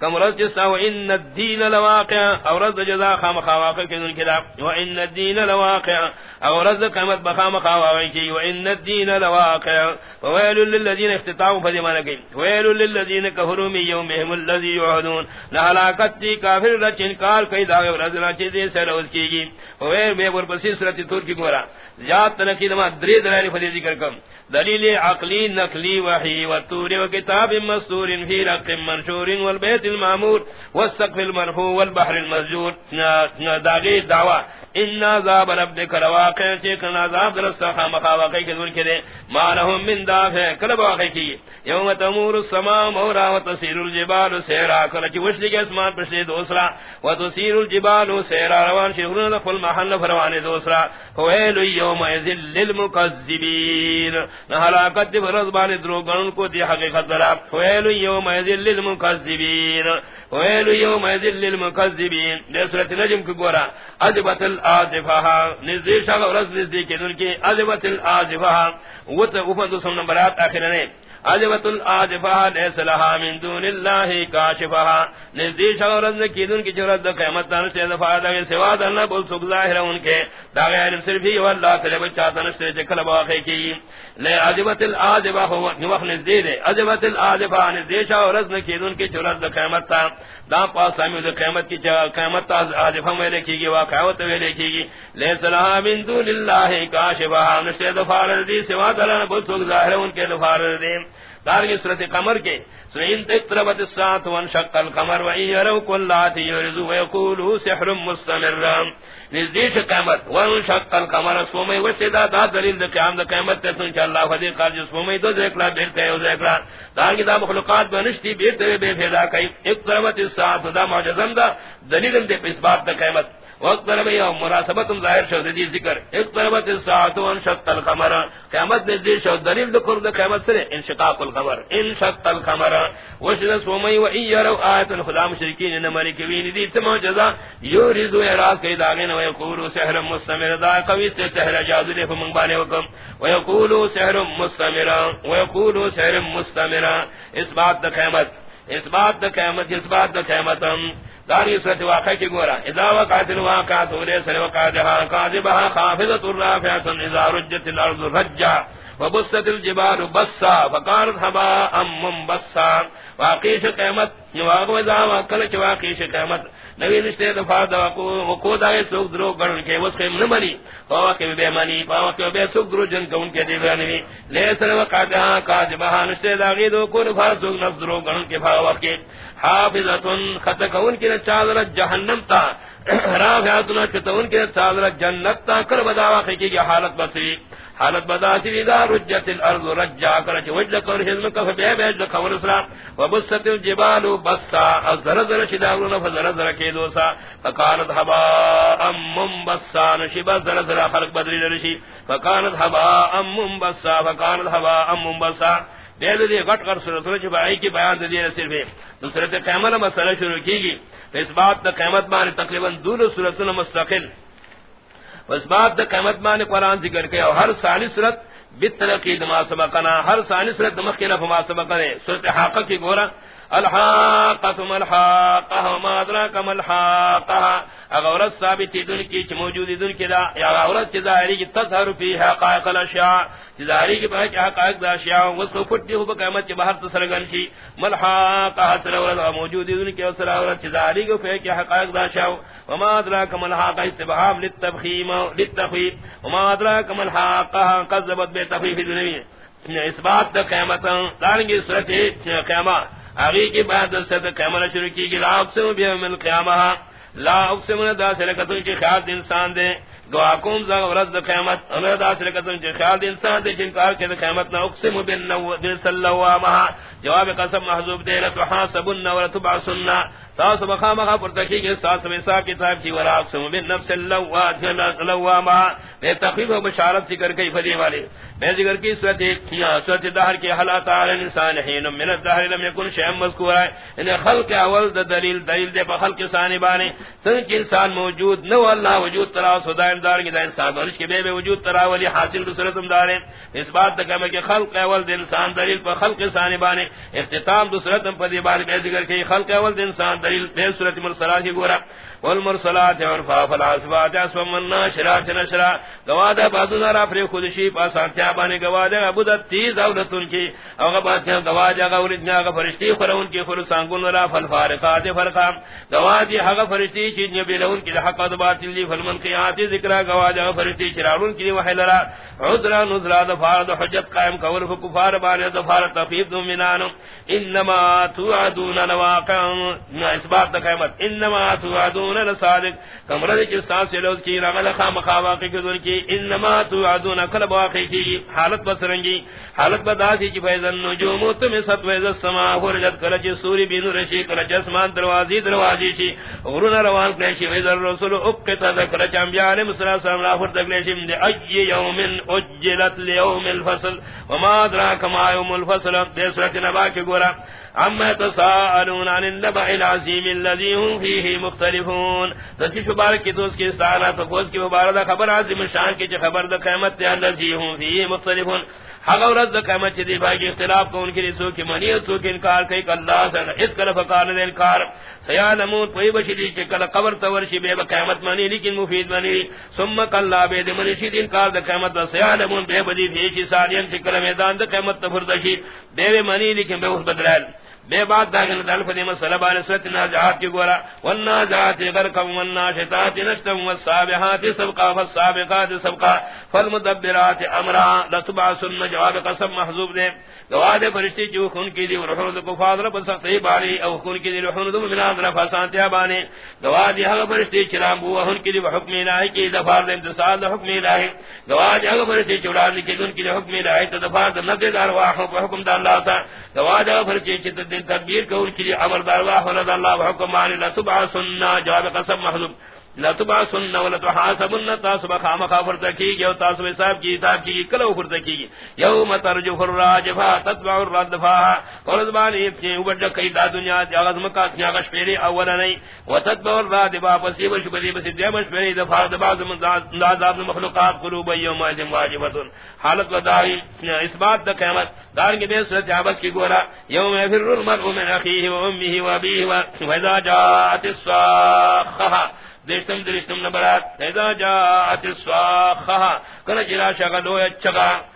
کمرت جسا و ان الدین لواقع. اور رد جزا خام خواقع کی دن کدا و ان الدین لواقع. او رد قیمت بخام خواقع کی و ان الدین لواقع۔ وویل للذین اختتاؤ فدی کی ویل للذین کفروا من یومهم الذی یعدون لحلاکت تی کافر رچ انکار کئی داغ رضنا چی دی سے روز کی گی ویر بے برپسی صورت تور کی گورا زیاد تنقید ما دری دلالی فلی ذکر کم دلیل عقلی، نقلی، وحی و تور و کتاب مستور فی رق منشور والبیت المعمور والسقف المرفوع والبحر المسجور. داغی دعوی. ان عذاب ربک رواقع چکن عذاب درستا خامخا واقعی کے دور کے دے ما لهم من دافع کلب واقعی کی. یوم تمور السماء مورا و تسیر الجبال سیرا. کلچ وشد کے اسمان پشتے دوسرا. و تسیر الجبال سیرا. روان شہرون دخل محل فروان دوسرا. ویل یوم ازل للمکذبین. نہ ہلاکت دی فرزبان دروگن کو دی حقیقت درا ویل یوم یذل للمکذبین ویل یوم یذل للمکذبین۔ دے سورۃ نجم کو گورا، عجبت الآزفہا نزدیشا ورز نزدیکی نلکی عجبت الآزفہا وط افندو سم نمبرات آخرنے عجبت الآجفہ لیس لها من دون اللہ کاشفہ نزدیش اور رضن کی دن کی جرد دا قیمت تنسے دفاع دا سوا دا اللہ بول سک ظاہر ان کے. دا غیر صرف ہی واللہ تلے بچہ تنسے چکل باقی کی. لے عجبت الآجفہ وقت نزدید عجبت الآجفہ نزدیش اور رضن کی دن کی جرد دا قیمت تا دا پاس سامی دا قیمت کی قیمت تا آجفہ میں لکھی گی واقعوت میں لکھی گی. لیس لها من دون اللہ کاشفہ نسے دفاع رضی سوا دا اللہ بول سک ظاہر ان کے دفاع رضی دارنگی صورت قمر کے سوئین تقربت الساعت وانشق القمر وإن يروا كل آت يرزو ويقولوا سحر مستمر۔ نزدیش قیمت وانشق القمر سومی وسیدہ دا دلیل دا قیام دا قیمت تے سنچ اللہ فدی قال جو سومی دو ذکرہ بیرتے ہیں ذکرہ دارنگی دا مخلوقات بنشتی بیرتے بے فیدا کئی۔ اقتربت الساعت دا معجزم دا، دلیل دے اس بات دا قیمت وقت او ظاہر شو دی ذکر. الساعت القمر. قیامت شو، دلیل ذکر قیامت انشقاق القمر. القمر. و ای یرو آیت مشرکین نمری کوین دی سمو جزا. یوریدو داغین و یقولو سحر مستمر، دا قوی سے سحر جازو فمنگ بانے وکم. و یقولو سحر مستمر، و یقولو سحر مستمر. اس بات دا قیامت، اس بات دا قیامت، اس بات دا قیامت. داری صورت واقع کی گورا. اذا وقعت الواقعات وليس لوقعتها قاذبها خافضة الرافعت اذا رجت الارض رجا. وبست الجبال بسا فقارت هباء منبسا واقعش قیمت واقع اذا وقلت واقعش قیمت نبی نشتے دفاع دا وقود آئے سوک درو گرن کے وس خیم نمانی. فاوا کے بے مانی فاوا کے بے سوک درو جن کے ان کے دیوانی لے سر وقعتها قاذبها ہاں، نشتے دا غید وقود فاوا سوک نفس درو گرن کے فاوا کے. حافظتن خطکون کی چادر جہنم تا. رافعتن خطکون کی چادر جنت تا. کر بداوا کی کی حالت بسری حالت بدا سی دا، رجت الارض رجا کر چ وجد کر ہن کف بے بے د خبر اسرا وبست الجبال بسا ازر زر شداون فزر زر کی دوسا. فقالت حبا ام منبسا نشبا زر زر خلق بدری رشی فقالت حبا ام منبسا فقالت حبا ام منبسا دے دے گٹ کر سورہ سورہ چ بھائی کی بیان دے دے صرف دوسرے تے قیامت مسئلہ شروع کی گی. اس بات دا قیامت بان تقریباً دور سورتوں مستقل. اس بات دا قیامت بان قرآن ذکر کے اور ہر ثانی صورت بترقی دما سبقنا ہر ثانی صورت دمخ کے لفما سبقنے صورت حاقہ کی گورا، الحاقہ ملحاقہ وما ادراک ملحاقہ اغورت ثابتی دن کی، چھ موجودی دن کی دا، یا اغورت چھ ظاہری کی، تظہر فی حقائق الاشیاء۔ ظاہری کی بہت حقائق دا اشیاء اس کو ہو بقیمت چھ باہر تسرگن کی ملحاقہ سرورت موجودی دن کی اثر اغورت چھ ظاہری کی بہت حقائق دا اشیاء وما ادراک ملحاقہ استبحام للتبخیم للتخویب وما ادراک ملحاقہ قذبت بے تخویف دنوی اس بات دا قیمتا دارنگی صورت قیمت آگی کی بعد سے قیمت شروع کی گی لا اقسم بیوم القیامہ۔ لا اقسم دا سرکتن کی خیال انسان دے۔ گوا کوم زغ ورځ د قیامت. انہا دا سره سرکتن چې خیال دی انسان دے جنکار د قیامت نه. اقسم بن سلوامہ جواب قسم محذوب دے لتو حاسبن ورتبع تاس مخام خا پر تکی کے ساس میں سا کتاب کی ورا اقسم بن نفس اللوات لواما بے تخفیف و بشارت ذکر کی فدی والے. میں ذکر کی سورت سورت ہاں، دہر کی حالات علی انسان حین من الدہر لم یکن شیئا مذکورا. ان خلق اول دا دلیل دلیل دے بخل بخلق ثانی بانے. سنک انسان موجود نو، اللہ وجود ترا سودائم دار کی دا انسان برش کے بے بے وجود ترا، ولی حاصل دوسرتم دارے. اس بات تک کہ خلق اول دا انسان دلیل پر خلق ثانی بانے. اختتام دوسرتم پدی بار بے ذکر کی خلق اول دا انسان دلیل بے صورت مرسلات کی گورا والمرسلات عرفا فالعصبات اسفا من ناشرات نشرا گوادا بعضو نارا فری خودشی پاسانتیا بانے گوادا عبودت تیز اولتن کی. او غباتیا گوادا غورتنیا غفرشتی خورون کی خرسانگون را فالفارقات فرقا گوادی حق فرشتی چی نبی لون کی حق باطل لی فالمنقیات ذکرا گوادا فرشتی چرارون کی وحی لرا. عذرا نزرا دفار دو حجت قائم کور فکفار بانے دفار تفیب دو منانو. انما توعدون نواقع اس بات انما توعدون توعدون لصادق کمرہ کی سانس لوز کی رغل خام خواقع کی ذل کی، انما توعدون کل واقع کی، حالت بسرنگی حالت بداسی کی فیضن نجوم تم ست ویز السما فرجت کل چ سوری بین رشی کل جسمان دروازی دروازی شی، غرون روان کل شی ویز الرسول اقت ذکر چ انبیاء علیہ الصلوۃ والسلام را فرد کل شی من ای یوم اجلت لیوم الفصل، وما ادراک ما یوم الفصل دے سورۃ نبا کی گورا اما تساءلون عن النبع العظیم الذي هم فيه مختلفون. ذکی مبارک کی دوست کی سالہ تو کوس کی مبارک خبر عظیم شان کی جو خبر دا قیامت تے الذي هم فيه مختلفون. حق ورد قیمت چی دی باقی اختلاف کو ان کے لیے سو کی منی تو کہ انکار کئی کہ اللہ سے اس کل فقار دے انکار. سیالمون پوئی بشی چی کل قبر تورشی بے قیمت منی، لیکن مفید منی. ثم کلا بے دی منی شید انکار دے قیمت و سیالمون، بے بدی فیشی سالین چی کل میدان دے قیمت تفردشی بے منی، لیکن بے اس بدلال. بے بات داخل دل فدی مسئلہ بان سورت نازعات کی گورا. والنازعات غرقم والناشطات نشتم والسابحات سبقا فالسابقات سبقا. فالمدبرات امرا. لتبع سن جواب قسم محضوب دے. گواد فرشتی جو خون کی دی ورحون دو کفاد رب سختی بانی. او خون کی دی رحون دو مناد رفا سانتیا بانی. گواد حق فرشتی چرام بو خون کی دی حکم الہی کی دفار دے. امتصال حکم الہی. گواد حق فرشتی چوڑا دی، کی دن کی دی، حکم الہی دفار دے. نقد ارواح، حکم دا اللہ سا گواد حق فرشتی چتد دن تدبیر کو ان کے لیے امردار واہ ولد اللہ حکمان لا تبع جواب قسم محذوب لا تبع ولا تحاسبن تاسب خام خافر تکی گیو تاسب حساب کی کتاب کی کلو فر تکی یوم ترجف الراجفا تتبع الردفا اور زبان یہ اوبڈ کئی دا دنیا جاغز مکا تیا گش پیری اول نہیں. وتتبع الردفا پسیب شبدی بس دی مش پیری دفا دبا من ذات مخلوقات، قلوب، یوم ذم واجبۃ حالت ودائی اس بات دا قیامت. دار کے بے صورت عبس کی گورا. یوم یفر المرء من اخیه و امه و ابیه و اذا جاءت الصاخه دیشتم درشتم نبرات اذا جاءت الصاخه کل جرا شغلو اچگا چگا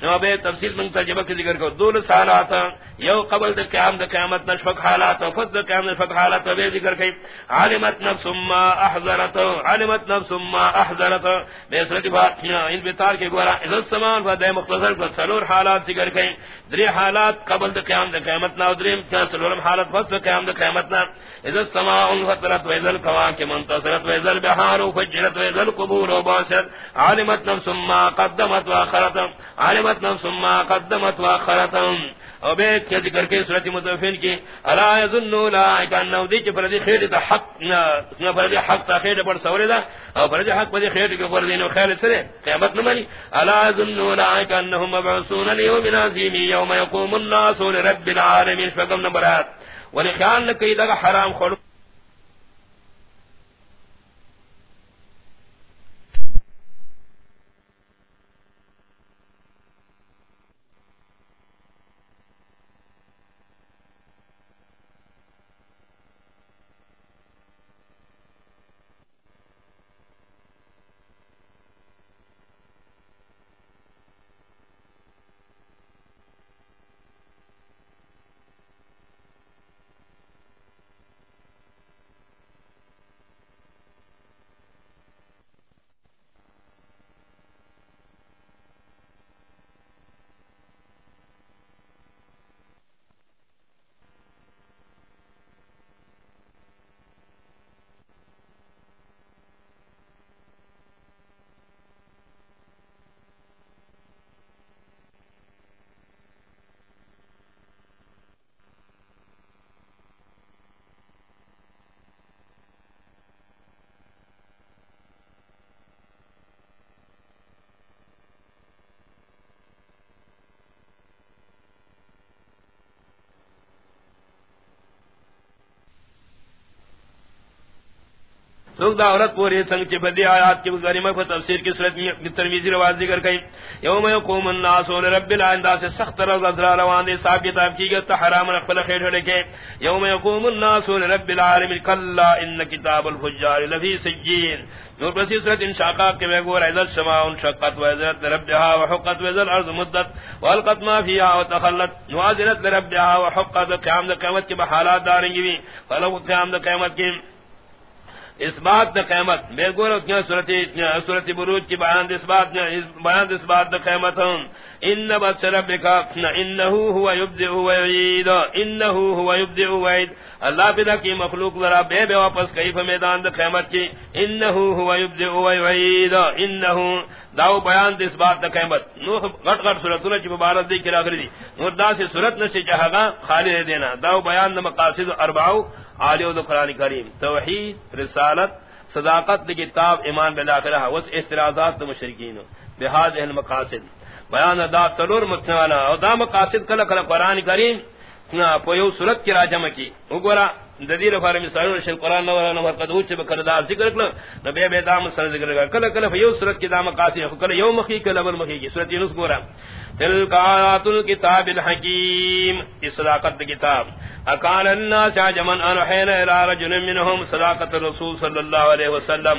گئی جواب تفصیل من ترجمہ کی ذکر کو۔ دول سالات، یو قبل د قیام د قیامت نشفق حالات، و فضل قیام نشفق حالات، و ذکر کی علمت نفس ما احذرت علمت نفس ما احذرت بے سورت فاتحہ ان بتار کے گورا اذ السمان فد مختصر کو سلور حالات ذکر کی دری حالات قبل د قیام د قیامت نا دریم سلور حالات فضل قیام د قیامت نا۔ اذ السماء انفطرت و اذ الكواكب انتصرت و اذ البحار فجرت و اذ القبور وباسط علمت نفس ما قدمت واخرت علمت قدمت نفس ما قدمت واخرتم او بے کے ذکر کے سورۃ متوفین کی، الا یظن لا کان دی پر دی خیر دا حق نہ پر دی حق تا خیر پر سورے دا، او پر دی حق پر دی خیر کے پر دی نو خیر سرے، قیامت نہ مانی الا یظن لا کان انهم مبعوثون لیوم عظیم یوم یقوم الناس لرب العالمین فکم نمبرات ولخیال لکی دا حرام خلق سوک دا عورت پوری سنگ چی بدی آیات کی غریمہ کو تفسیر کی صورت میں ترمیزی رواز ذکر کئی۔ یوم یقوم الناس رب العالمین سے سخت روز ازرا روان دے صاحب کتاب کی گتا حرام رخل خیر ہو لکے یوم یقوم الناس رب العالمین، کلا ان کتاب الفجار لفی سجین۔ نور پسی صورت انشاقا کے میں گور عزت شما انشقت و عزت ربها وحقت و عزت ارض مدت۔ والقت ما فيها وتخلت نوازنت لربها وحقت قیام دا قیمت کی بحالات دارنگی بھی۔ فلو قیام دا قیمت کی اس بات دا قیمت. میرے گورو کیا صورت صورت بروج کی بیان اس بات بیان اس بات دا قیمت ان بس ربک انه هو يبدئ ويعيد. انه هو يبدئ ويعيد. اللہ پیدا کی مخلوق ذرا بے بے واپس کئی میدان دا قیمت کی. انہو ہوا یبدئ و یعید انہو داو بیان دس بات دا قیمت نو غٹ غٹ صورتوں چی مبارک دی کرا دی. نور دا سے صورت نسی جہاں خالی دے دینا. داو بیان دا مقاصد اربعو آلیو دا قرآن کریم. توحید، رسالت، صداقت دا کتاب، ایمان بالاخرہ وس احترازات دا مشرکین بہاد اہل مقاصد. بیان دا تلور متنوانا. او دا مقاصد کل کل قرآن کریم پویو صورت کی راجم کی. اگورا ددیر فارم سائر شل قران نو نو قد وچ بکر دا ذکر کلا نبی بے دام سر ذکر کلا کلا کلا فیو صورت کی دام قاسی کلا یوم مخی کلا بل مخی کی. صورت یونس گورا تل قات الكتاب الحکیم. اس صداقت کتاب. اکان الناس جمن انحین الى رجل منهم صداقت الرسول صلی اللہ علیہ وسلم.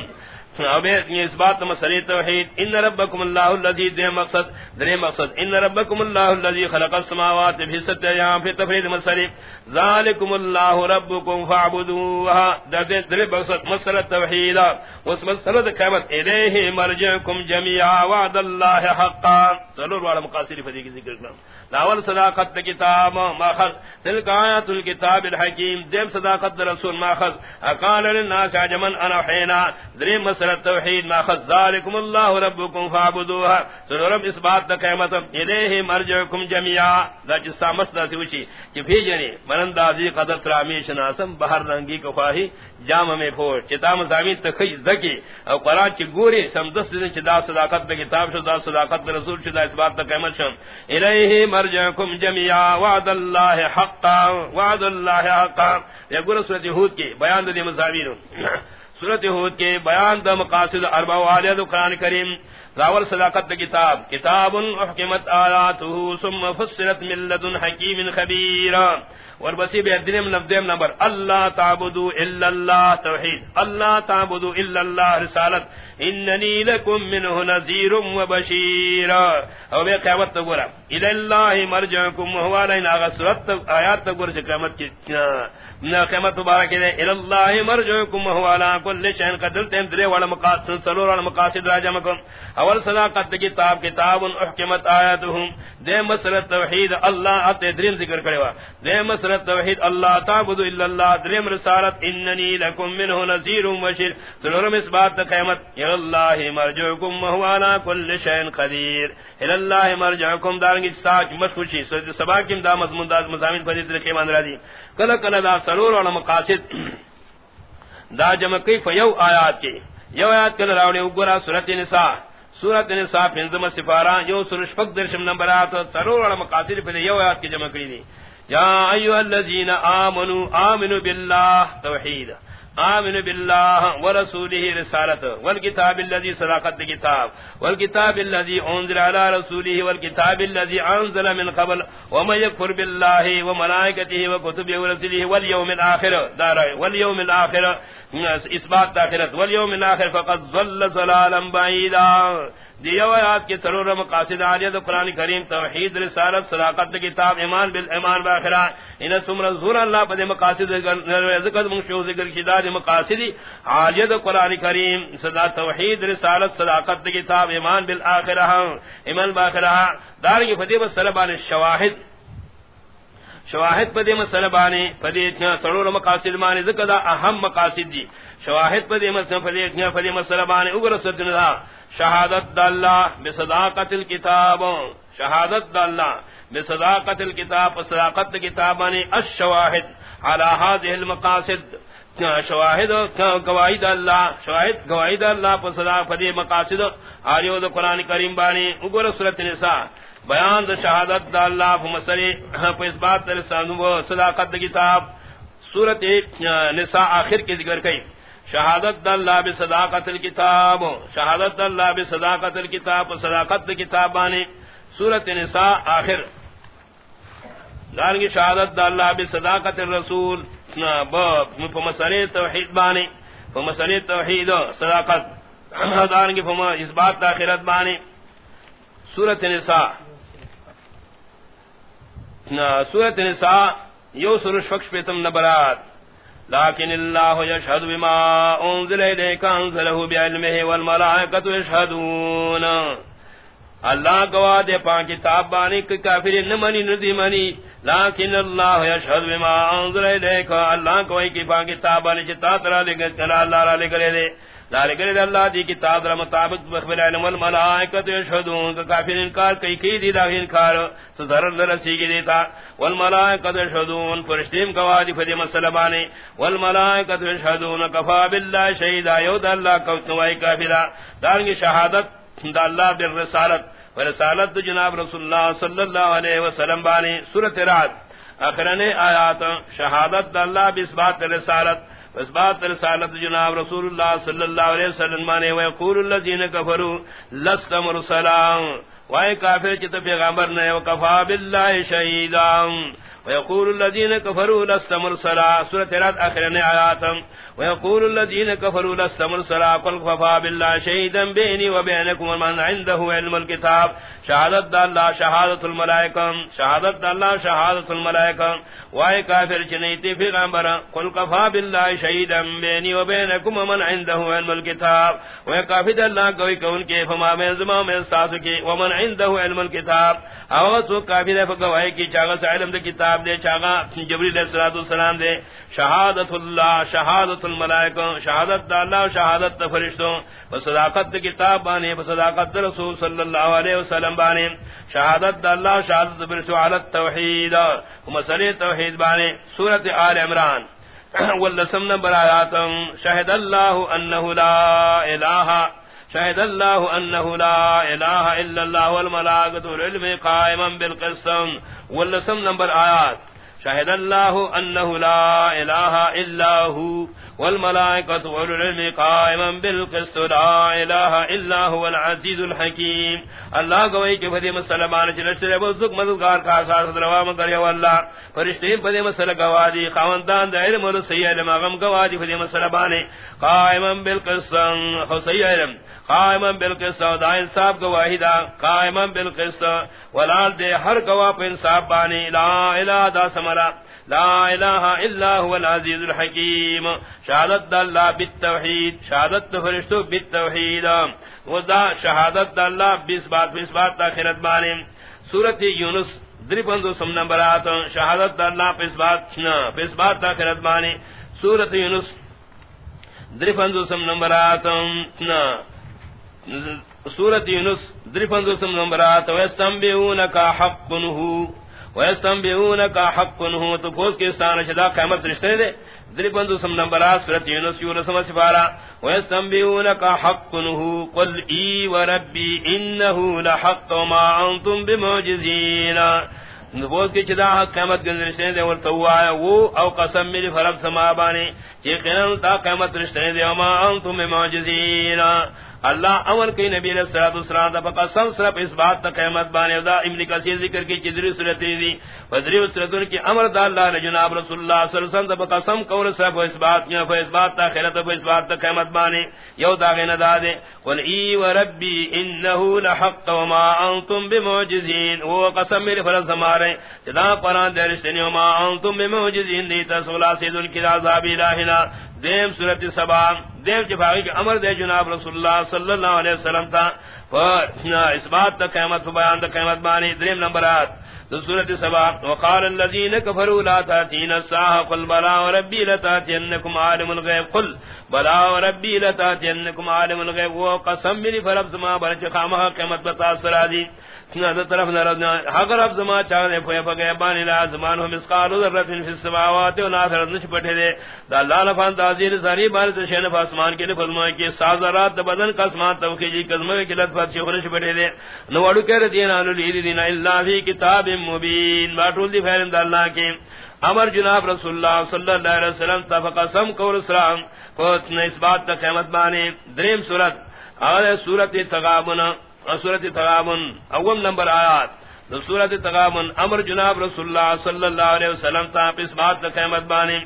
اس بات مسئلہ توحید، ان ربکم اللہ الذی دے مقصد دے مقصد، ان ربکم اللہ الذی خلق السماوات فی ست ایام فی تفرید مسئلہ ذالکم اللہ ربکم فاعبدوها دے دے مقصد، مسئلہ توحید، اس مسئلہ قیامت الیہ مرجعکم جميعا وعد اللہ حقا۔ ضرور والا مقاصد فدی کی ذکر کرنا۔ لاول صداقت کتاب ماخذ، تلک آیات الكتاب الحکیم، دیم صداقت رسول ماخذ، اقال للناس عجمن انا حینا دریم مسئلہ توحید ماخذ، ذالکم اللہ ربکم فعبدوها سر رب اس بات دا قیمت الیہ مرجعکم جميعا دا جسا مسئلہ سوچی، کہ بھی جنی مرندازی قدر ترامی شناسم بہر رنگی کو خواہی جامع میں پھوڑ چتا مزامین تخیج ذکی او قرآن چی گوری سمدس دن چی دا صداقت دا کتاب شد، دا صداقت دا رسول شد، دا اس بات دا قیمت شم الیہ مرجعکم جميعا، وعد اللہ حقا، وعد اللہ حقا. یہ گورا سورت حود کے بیان دے مزامیر مزامین سورت کے بیان دا مقاصد اربع والیت قرآن کریم. راول صداقت دا کتاب. کتاب احکمت آیاته ثم فصلت من لدن حکیم خبیرا. اور بسی بے دنم نفدیم نمبر. اللہ تعبدو الا اللہ توحید. اللہ تعبدو الا اللہ رسالت. اننی لکم منہ نذیر و بشیر. او بے قیامت تگورا الاللہ مرجعکم. وحوالا ان آغا سورت آیات تگورا چا قیامت کی قیامت مبارک دے۔ الاللہ مرجعکم وحوالا کل شہن قدل تیم درے والا مقاصد، سلور والا مقاصد راجمکم اول صداقت کتاب کتاب احکمت آیاتهم دے مسرت توحید اللہ آتے دریم ذکر کرے وا۔ دے مسرت توحید اللہ تعبد الا اللہ، دریم رسالت، اننی لکم منہ نذیر و بشیر سنورم اس بات قیامت۔ یا اللہ مرجعکم وهو على كل شيء قدیر۔ الى اللہ مرجعکم، دارنگی ساک مشکوشی سبا کی دا مضمون دا مضامین پر ذکر کے مان راضی کل کل دا سرور اور مقاصد دا جمع کی فیو آیات کی یو آیات کل راوڑے اگرا سورت النساء سورت النساء پنځم سپارہ یو سرش فق درشم نمبر آتا سرور اور مقاصد پر یو آیات کی جمع کری دی یا ایوہ الذین آمنوا آمنوا باللہ توحید. آمنوا باللہ ورسوله رسالت والکتاب اللذی صداقت کتاب والکتاب اللذی انزل على رسوله والکتاب اللذی انزل من قبل ومن یکفر باللہ وملائکتہ وکتبہ ورسولہ والیوم الاخر دار والیوم الاخر اثبات تاخرت والیوم الاخر فقد ظل ظلالا بعیدا دیو آیات کے سرور مقاصد آلیت قرآن کریم توحید، رسالت، صداقت، کتاب، ایمان بالایمان باخرہ۔ ان سمر زور اللہ پدے مقاصد ذکر منشو ذکر شداد مقاصد آلیت قرآن کریم صدا توحید، رسالت، صداقت، کتاب، ایمان بالآخرہ ایمان باخرہ۔ دارنگی فتیب بسلبان الشواہد شواہد پدے مسلبانے پدے سرور مقاصد مانے ذکر دا اہم مقاصد دی شواہد پدے مسلبانے پدے مسلبانے اگر سدنہ شہادت دا. اللہ بصداقت الكتاب. شہادت دا اللہ بصداقت الكتاب. صداقت کتاب نے الشواہد على هذه المقاصد. شواہد گواہد اللہ شواہد گواہد اللہ پر صدا فدی مقاصد. آریو دو قرآن کریم بانی اگر سورت نساء بیان دو شہادت دا اللہ فمسری پر اس بات صداقت دا کتاب، سورت نساء آخر کی ذکر کئی شہادت دا اللہ بصداقت الكتاب شہادت دا اللہ بصداقت الكتاب صداقت دا کتاب بانی سورت نساء آخر. دارنگی شہادت دا اللہ بصداقت الرسول مسئلہ توحید بانی مسئلہ توحید صداقت. دارنگی اس بات تاخرت بانی سورت نساء. سورت نساء یو سرش فکش پیتم نبرات لكن الله يشهد بما انزل اليك انزله بعلمه والملائكه يشهدون اللہ گواہ دے پاک کتاب بانی، کہ کافر نہ منی ندی منی۔ لیکن اللہ یشهد بما انزل الیک، اللہ کوئی کی پاک کتاب بانی چتا ترا لے گئے اللہ را لے کرے دے۔ دار اللہ دی کتاب در مطابق بخبر علم والملائکۃ یشهدون کہ کافر انکار کئی کی دی دا انکار تو ضرر نہ رسی کی دیتا۔ والملائکۃ یشهدون فرشتیم گواہ دی فدی مسئلہ بانی۔ والملائکۃ یشهدون کفا بالله شہیدا یود اللہ کو تو کافر شہادت، دا اللہ بالرسالت ورسالت جناب رسول اللہ صلی اللہ علیہ وسلم بانی۔ سورت رات اخرنے آیات، شہادت دا اللہ بسبات رسالت۔ بس بات رسالت جناب رسول اللہ صلی اللہ علیہ وسلم مانے ویقول اللذین کفروا لست مرسلان وائے کافر چیتا پیغامبر نے، وکفا باللہ شہیدان۔ ويقول الذين كفروا لست مرسلا. سورة رات آخر آيات ويقول الذين كفروا لست مرسلا. قل خفا بالله شهيدا بيني وبينكم ومن عنده علم الكتاب. شهادت الله شهادت الملائكة شهادت الله شهادت الملائكة وائے کافر چنیتی فی غامبر قل قفا بالله شهيدا بيني وبينكم ومن عنده علم الكتاب. وائے کافر اللہ کوئی کون کے فما میں زمان میں استاسو کی. ومن عنده علم الكتاب. اوہ کافر فقوائی کی چاگا علم دا کتاب دے چاگا جبریل علیہ السلام دے۔ شہادت اللہ شہادت الملائکہ شہادت دا اللہ، شہادت دا فرشتوں۔ بصداقت کتاب بانے بصداقت رسول صلی اللہ علیہ وسلم بانے۔ شہادت دا اللہ، شہادت فرشتوں، علی التوحید۔ ومسئلہ توحید بانے۔ سورت آل عمران۔ واللسم نمبر آیاتم شہد اللہ انہو لا الہ شهد الله أنه لا إله إلا الله والملاقة والعلم قائما بالقسم واللسم نمبر آيات شهد الله أنه لا إله إلا هو والملائكة والعلم قائما بالقسط. لا إله إلا هو العزيز الحكيم اللہ گوئی کے فدی مسئلہ بانے چلشترے مددگار کا سار صدروام کرے واللہ فرشتیم فدی مسئلہ گوادی خواندان دا علم ورسی علم اغم گوادی فدی مسئلہ بانے، قائما بالقسط. خصی علم قائما بالقسط، دا انصاب گواہی دا، قائما بالقسط. ولال دے ہر گواہ پہ انصاب بانے لا الہ دا سمرا، لا الہ الا هو العزیز الحکیم. شہادت دا اللہ بالتوحید، شہادت دا فرشتو بالتوحید. وزا شہادت دا اللہ بیس بات بیس بات تا خیرت بانے سورت یونس دری پندو سم نمبرات شہادت دا اللہ بیس بات بیس بات تا خیرت بانے سورت یونس دری پندو سم نمبرات سورت یونس دری پندو سم نمبرات ویستنبیونکا حق کنہو ویستنبیونکا حق کنہو تو پوز کے استانا شدا قیمت رشتے دے۔ دری پندو سم نمبرات سورت یونس یونس سفارا ویستنبیونکا حق کنہو قل ای وربی انہو لحق وما انتم بموجزین نبوت کی چدا حق قیمت گن رشتے دے ورطو آیا، وہ او قسم میری فرب سما بانے چی قیمت تا قیمت رشتے دے، وما انتم بموجزین اللہ امر کی نبی علیہ الصلوۃ والسلام دا قسم صرف اس بات تک قیامت بانے دا ابن کثیر ذکر کی چدری صورت دی بدری صورتوں کی امر دا اللہ نے جناب رسول اللہ صلی اللہ علیہ وسلم دا قسم کور صرف اس بات کی اس بات تا خیرت اس بات تک قیامت بانے۔ یو دا غنا دا دے۔ قل ای و ربی انه لحق وما انتم بمعجزین۔ وہ قسم میرے فرض ہمارے جدا قران دے رشتنی وما انتم بمعجزین۔ دی تسلا سیدن کی عذاب الہنا دیم صورت سبا دیم جفاقی کے امر دے جناب رسول اللہ صلی اللہ علیہ وسلم تا اس بات تا قیمت بیان تا قیمت بانی، دریم نمبرات سورت سبا وقال اللذین کفروا لا تاتین الساہ قل بلا وربی لتاتینکم عالم الغیب، قل بلا وربي لتاتينكم عالم الغيب وقسم لي فرب سما برج خامہ قیامت بتا سرادی طرف لا زمان ہم اسقال فی السماوات و ناثر نش پٹھے دے. دا اللہ ساری بار سے شین کے فرمائے کہ سازرات بدن کا اسمان جی کی پٹھے دے. کہہ فی کتاب مبین. باٹول دی اللہ کے امر جناب رسول اللہ صلی اللہ علیہ وسلم تفقسم قول سلام قوت اس بات تا قیمت بانے دریم صورت اور صورت تغابنا سورت تغامن اول نمبر آیات۔ سورت تغامن امر جناب رسول اللہ صلی اللہ علیہ وسلم تا اس بات تا قیمت بانے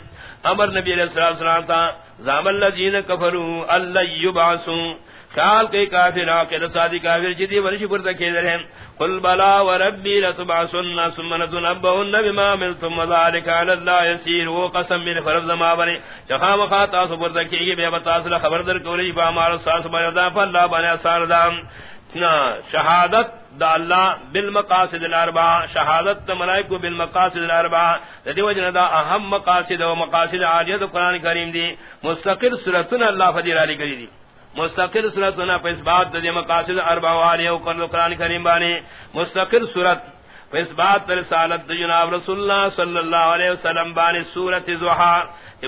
امر نبی علیہ السلام تا، زام الذین کفروا اللہ یبعثوا خیال کے کافر آکے لسادی کافر، جدی ورشی پر تکے در ہیں قل بلا وربی لتبعثن ثم نتنبہن بما ملتم وذالک علی اللہ یسیر وہ قسم من فرض ما بنے چخام خاتا سپر تکے گی بے بتاصل خبر در کولی با فامار ساس بنا دا فاللہ بنا ساردام شہادت دا اللہ بالمقاصد الاربع. شہادت دا ملائکو بالمقاصد الاربع. دی وجہ دا اہم مقاصد و مقاصد عالیت قرآن کریم دی. مستقل صورتنا اللہ فدیر علی کری دی. مستقل صورتنا پہ اس بات دا مقاصد اربع والی و قرآن کریم بانی. مستقل صورت پہ اس بات دے رسالت جناب رسول اللہ صلی اللہ علیہ وسلم بانی صورت زوحا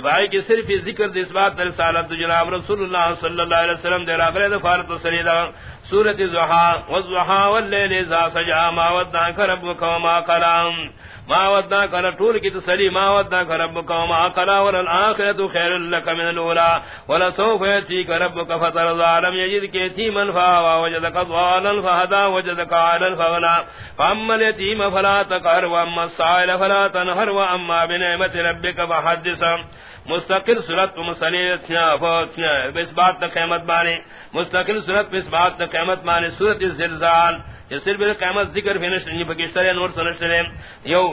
بھائی کی صرف ذکر دے اس بات دے رسالت جناب رسول اللہ صلی اللہ علیہ وسلم دے راغلے دفارت سریدہ. سورت زحا والزحا واللیل ازا سجا ما ودناک ربک وما قلام ما ودناک رطول کی تسلی ما ودناک ربک وما قلام والآخرت خیر لک من الاولا ولسوف یتیک ربک فترضا لم یجد کی تیما فاوا وجدک ضوالا فهدا وجدک عالا فغنا فاما اليتیم فلا تقهر واما السائل فلا تنهر واما بنعمت ربک فحدثا مستقل صورت مسلیت اس بات تک قیمت بانے مستقل صورت اس بات تک قیمت بانے صورت زلزال صرف قیمت ذکر بھی نشتنی یعنی بکشتر نور سنشتر یو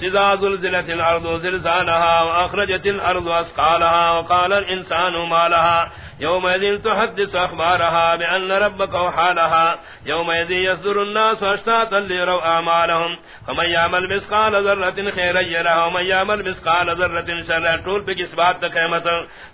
سزا زلزلت الارض زلزالها واخرجت الارض اسقالها وقال الانسان ما لها يوم يذين تحدث أخبارها بأن ربك وحالها يوم يذين يصدر الناس أشتاتا ليروا أعمالهم فمن يعمل مسقال ذرة خيرا يره ومن يعمل مسقال ذرة شرا طول بك إثبات قيمت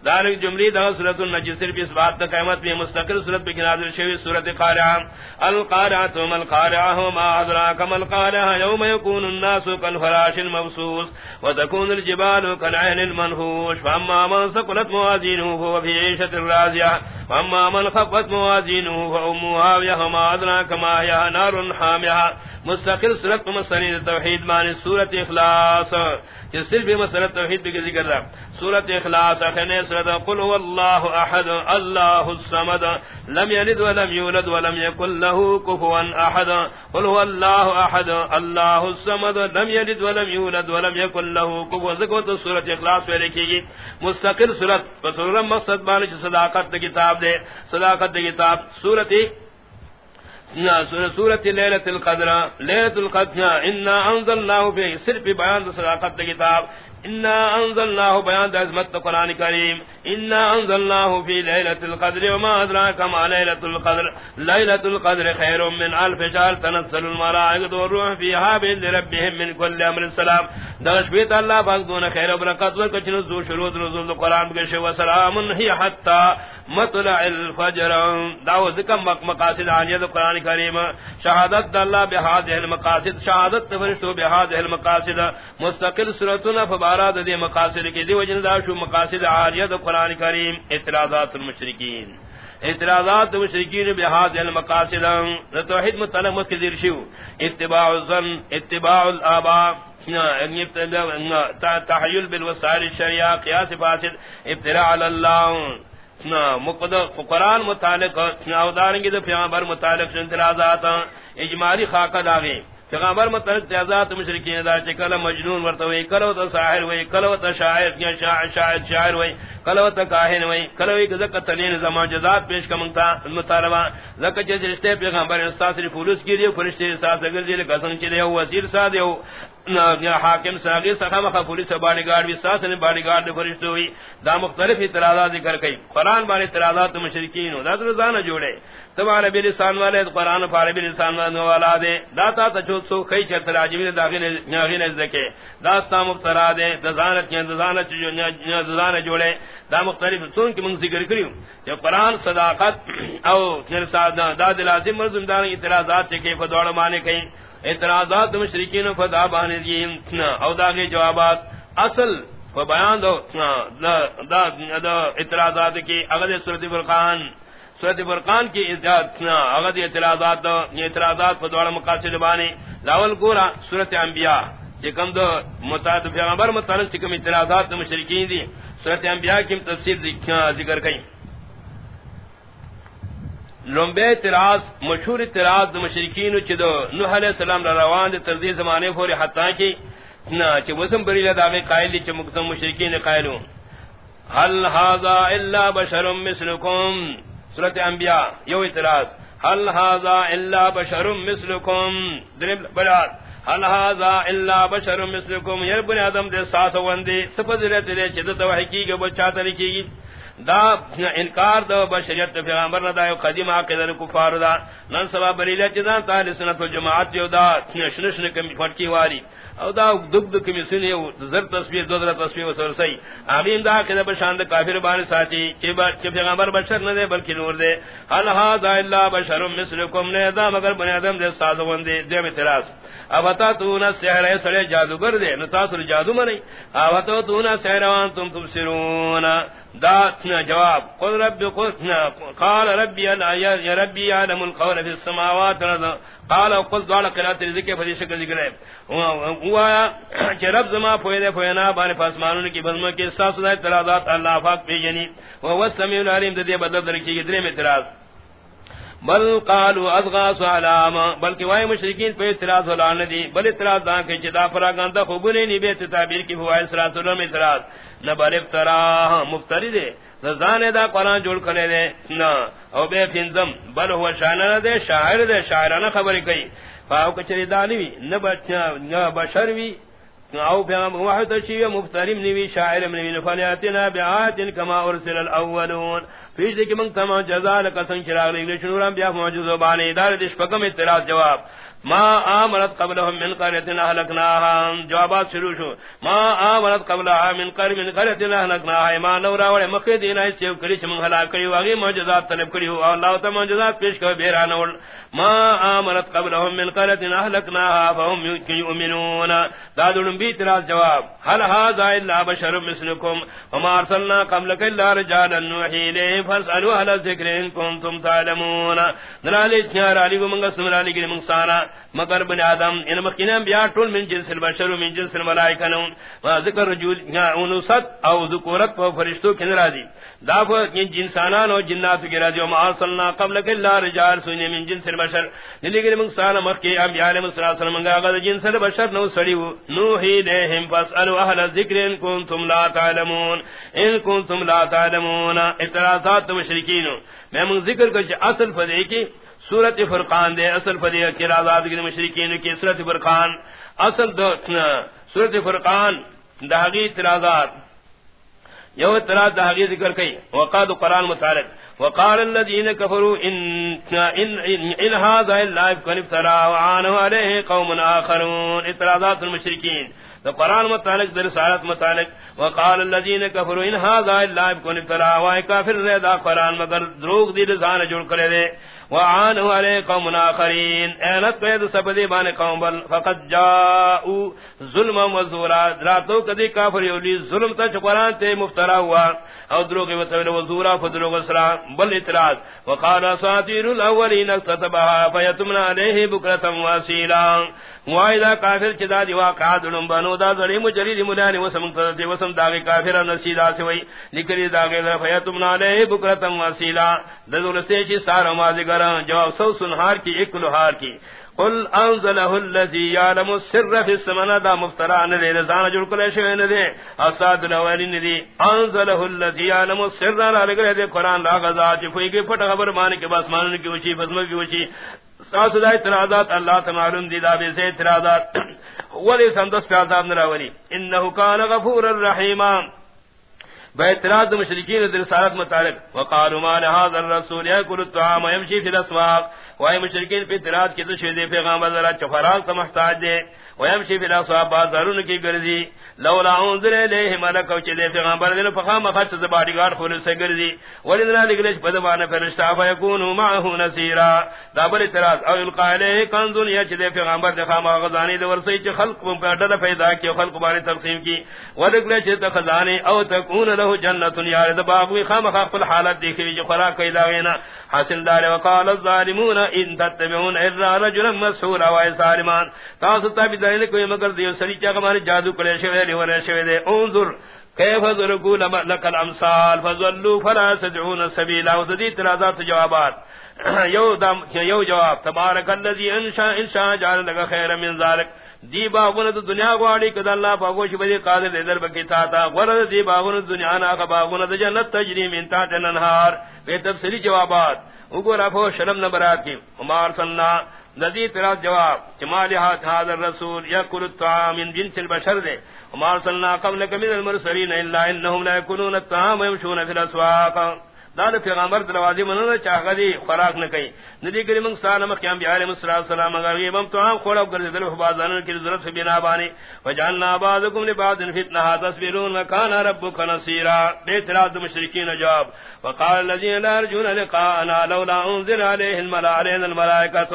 ذلك جملي ده سورة النجسر في إثبات قيمت في مستقل سورة بك نازل شوي سورة قارعة القارعة وما القارعة وما أدراك ما القارعة يوم يكون الناس كالفراش المبسوس وتكون الجبال كالعين المنهوش فأما من سقلت موازينه فهو في عيشة الرازية وأما من خفت موازينه فأمها ويهما أدراك ما هي نار حامية مستقل سورة مسلين التوحيد معنی سورة إخلاص صرف یہ مسئلہ توحید بھی ذکر رہا سورۃ اخلاص اخنے سورۃ، قل هو اللہ احد، اللہ الصمد، لم یلد ولم یولد ولم یکن له کفوا احد۔ قل هو اللہ احد، اللہ الصمد، لم یلد ولم یولد ولم یکن له کفوا۔ ذکر تو سورۃ اخلاص پہ لکھی گئی۔ مستقل سورۃ بسورہ مقصد بانے صداقت کتاب دے۔ صداقت کتاب سورۃ سورت لیلت القدر لیلت القدر انا انزلناه في صرف بیان صداقت کتاب انا انزلناه بیان د عظمت قران کریم انا انزلناه في ليله القدر وما ادراك ما ليله القدر ليله القدر خير من الف شهر تنزل الملائكه والروح فيها باذن ربهم من كل امر السلام دغش بیت اللہ پاک دون خیر و برکت و کچھ نزول شروع نزول قران کے شو سلام ہی حتا مطلع الفجر داو ذکر مقاصد عالیہ قران کریم شہادت اللہ بهذه المقاصد شہادت فرشتو بهذه المقاصد مستقل سورتنا فبارات دی مقاصد کی دی وجن دا شو مقاصد عالیہ قران کریم، اعتراضات المشرکین۔ اعتراضات المشرکین بهذه المقاصد ہاں، توحید متعلق مس کے شو۔ اتباع الظن، اتباع الاباء تحیل بالوسائل الشریعہ، قیاس فاسد ابتراع علی اللہ۔ قرآن متعلق دارنگی دو پیغمبر متعلق اعتراضات ہاں، اجمالی خاقہ داغی پیغمبر متعلق تیازات مشرکین دا چکل مجنون ورطوئی کلو تا ساحر وی، کلو تا شاعر شاعر شاعر شاعر وی، کلو تا کاہن وی، کلو ایک زکر تنین زمان جزات پیش کمانگتا مطالبہ زکر چیز رشتے پیغمبر استاس ری پولس کی دیو فرشتے استاس اگر دیل قسم چی ہو وزیر سا دیو حاکم ساگی سخام خا پولیس باڈی گارڈ بھی ساتھ نے باڈی گارڈ فرشتے ہوئی۔ دا مختلف اعتراضات ذکر کئی۔ قرآن بارے اعتراضات مشرکین ہو دا روزانہ جوڑے۔ تم عربی لسان والے قرآن پر عربی لسان والا دے۔ داتا تچو سو خی چر تراجمی داخل ناغین از دکے۔ داستا مفترا دے۔ دزانت یا دزانت جو دزانت جوڑے۔ دا مختلف سن کی من ذکر کریو۔ جو قرآن صداقت او نرساد دا دلازم مرزم دارن اعتراضات چکے فدوڑ مانے کئی۔ اعتراضات مشرکین فدا بانے دیم او داغے جوابات اصل بیان دو دا, دا, دا اعتراضات کی اغد سورت فرقان سورت فرقان کی اغد اعتراضات اعتراضات فدوڑ مقاصد بانے لاول گورا سورت انبیاء چکم دو متعدد پیغمبر متعلق چکم اعتراضات مشرکین دی سورت انبیاء کی تفسیر ذکر کئی لمبے اعتراض مشہور اعتراض مشرکین چ دو نوح علیہ السلام روان دے ترزی زمانے فور حتا کی نہ چ وسم بری لدا میں قائل دی چ مقسم مشرکین قائلون هل هذا الا بشر مثلكم سورت انبیاء، یو اعتراض. هل هذا الا بشر مثلكم درب بلاد هل هذا الا بشر مثلكم یہ بنی آدم دے ساس وندے سفذرت دے چد تو حقیقت بچا طریقے دا انکار دو بشریت پیغمبر نہ دا قدیم عقیدہ کفار دا. نن سبا بریلہ چدا تعالی سنت و جماعت یو دا شنشن کم پھٹکی واری. او دا دگ دگ کمی سنی زر تصویر، دو در تصویر وسر سی امین دا کہ بشاند کافر بار ساتھی کہ کہ پیغمبر بشر نہ دے بلکہ نور دے ہل ھذا الا بشر مثلکم نے دا مگر بنی آدم دے ساز وندے دے میں تراس اب تا تو نہ سحر سڑے جادوگر دے نہ تاسر جادو منی اب تو تو نہ سحروان تم تم سرون دا جواب. قل رب قل قال ربي انا يا ربي يعلم القول في السماوات والارض قال قل دعنا قرات رزق فدی شکل ذکر ہے ہوا کہ رب زما پوئے دے پوئے بار فاسمانوں کی بزم کے ساتھ ساتھ اعتراضات اللہ پاک پہ یعنی وہ السمیع العلیم دے بدل درکی گدرے میں اعتراض. بل قالوا اضغاث علامه بلکہ وای مشرکین پہ اعتراض ولا ندی بل اعتراض دا کہ جدا فرا گندا خوب نے نی بیت تعبیر کی فوائد سرا میں اعتراض۔ نہ بل افترا مفتری دے زان دا قران جوڑ کرے دے، نہ او بے فنزم، بل هو شاعر دے شاعر دے، شاعرانہ خبر کئی۔ فاو کچری دانی نہ بچا نہ بشر وی، او پیغام واحد شی مفترم نوی شاعر من نفلیاتنا بیات کما ارسل الاولون۔ پیش دی کہ من تمام جزا لقسم چراغ لگلے شنوران بیا معجزہ بانے ادارت اشفقم اعتراض جواب۔ ما آمنت قبلهم من قرية أهلكناها جوابات شروع شو۔ ما آمنت قبلها من قرية من قرية أهلكناها ما نورا وڑے مخید دینا سیو کری چھ من حلاک کری واغی معجزات طلب کری ہو اللہ تا معجزات پیش کرو بیران وڑ ما آمنت قبلهم من قرية أهلكناها فهم يؤمنون دادون بیت راز جواب۔ هل هذا إلا بشر مثلكم وما أرسلنا قبلك إلا رجالا نوحي لهم فاسألوا أهل الذكر إن كنتم تعلمون. نرالی چیار علی کو منگا سمرالی گری منگسانا مگر بن آدم یعنی ان مکینم بیا ټول من جنس البشر من جنس الملائکه نو ما ذکر رجول انوست او ذکورت په فرشتو کې ناراضي دا په جنسانان او جنات کې راځي او ما صلنا قبل کلا رجال سن من جنس البشر. لګر من سال مکه انبیاء علیهم السلام هغه جنس البشر نو سړیو نوحی لهم فاسالوا اهل الذکر ان کنتم لا تعلمون. ان کنتم لا تعلمون. اعتراضات مشرکین میں ذکر کر اصل فدی کی سورت فرقان دے، اصل فدی کی آزاد کی مشرکین کی سورت فرقان، اصل دو، سورت فرقان دہگی اعتراضات یو اعتراض دہگی ذکر کئی، وقاد قرآن متعلق وقال الذين كفروا ان ان ان هذا الا يكن افترا وعانوا عليه قوم اخرون اعتراضات المشركين قرآن متعلق در رسالت متعلق وقال الذين كفروا ان هذا الا يكن افترا وكافر رضا قرآن مگر دروغ دی رضان جوڑ کرے دے۔ وعانوا عليه قوم آخرين اعنت قید سبدی بان قوم بل فقد جاؤوا ظلم و زورا راتو کدی کافر یولی ظلم تا قرآن تے مفترا ہوا او دروغ و تول و زورا فدروغ اسرا بل اعتراض۔ وقال اساطير الاولين اكتتبها فيتمنا عليه بكرة واسيلا وایدا کافر چدا دی واقع دلم بنو دا زری مجری مولانی وسم تے وسم دا کافر نسیدا سوی لکری دا فیتمنا علیہ بکرة واسیلا دذل سے چ سارا ماز گران جواب سو سنہار کی، ایک لوہار کی۔ قل انزله الذي يعلم السر في السماء دا مفترا نے رضان جڑ کلے شے نے دے اساد الاولین دی انزله الذي يعلم السر علی گرے دے قران لا غزا چ کوئی کے پھٹ خبر مان کے بس مان کی اونچی فضل کی اونچی ساس دا اعتراضات، اللہ تعالی دی دا بے سے اعتراضات۔ ولی سندس پہ عذاب نہ ولی انه کان غفور الرحیم بے مشرکین در رسالت متعلق وقالوا ما هذا الرسول ياكل الطعام ويمشي في الاسواق. وای مشرکین پہ اعتراض کی تو شہید پیغمبر ذرا چفراغ سے دے۔ ویمشی فی الاصحاب بازارون کی گرزی، لولا انظر الیہ ملک او چلے پیغمبر دین فخام خط سے باڈی گارڈ خون سے گرزی ولذنا لگلش پدوان فرشتہ فیکون معه نصیرا۔ دابل اعتراض، او القا الیہ کنزون یا چلے پیغمبر دے خام غزانی دے ورسی چ خلق من پیدا پیدا کی خلق بارے تقسیم کی۔ ولگلش تے خزانے او تکون له جنت یا رد باغ خام خلق حالت دیکھی جو خوراک پیدا وینا۔ حاصل دار وقال الظالمون، ان تتبعون الا رجلا مسحورا و ظالمان۔ تاسو تابع دین کوئی مگر دیو سری چا ہمارے جادو کرے شوی دی ورے شوی دے۔ انظر کیف ضربوا لك الامثال فظلوا فلا تدعون سبيلا وذي اعتراضات جوابات۔ یو دم یو جواب۔ تبارک الذی انشاء انشاء جعل لك خیر من ذلك دی باغون تو دنیا گواڑی کد اللہ پاگوش بدی قادر دے در بکی تا تا۔ غرد دی باغون دنیا نا کا باغون دی جنت تجری من تا تنہار بے تفصیلی جوابات۔ اگو رفو شرم نبرات کی۔ عمار صلی اللہ ندی ترا جواب جمال هذا رسول یاکل الطعام من جنس البشر دے. وما ارسلنا قبلك من المرسلین الا انهم لا يكونون الطعام ويمشون في الاسواق. دار پیغمبر دروازے منن چاہ گدی خوراک نہ کئی ندی کریم سلام قیام بھی علیہ السلام اگر یہ بم تو ہم کھوڑا کر دل بازان کی ضرورت بنا بانی وجعلنا بعضكم لبعض فتنہ تصبرون وكان ربك نصيرا بیتراد مشرکین جواب. وقال الذين لا يرجون لقاءنا لولا انزل عليه الملائكه الملائكه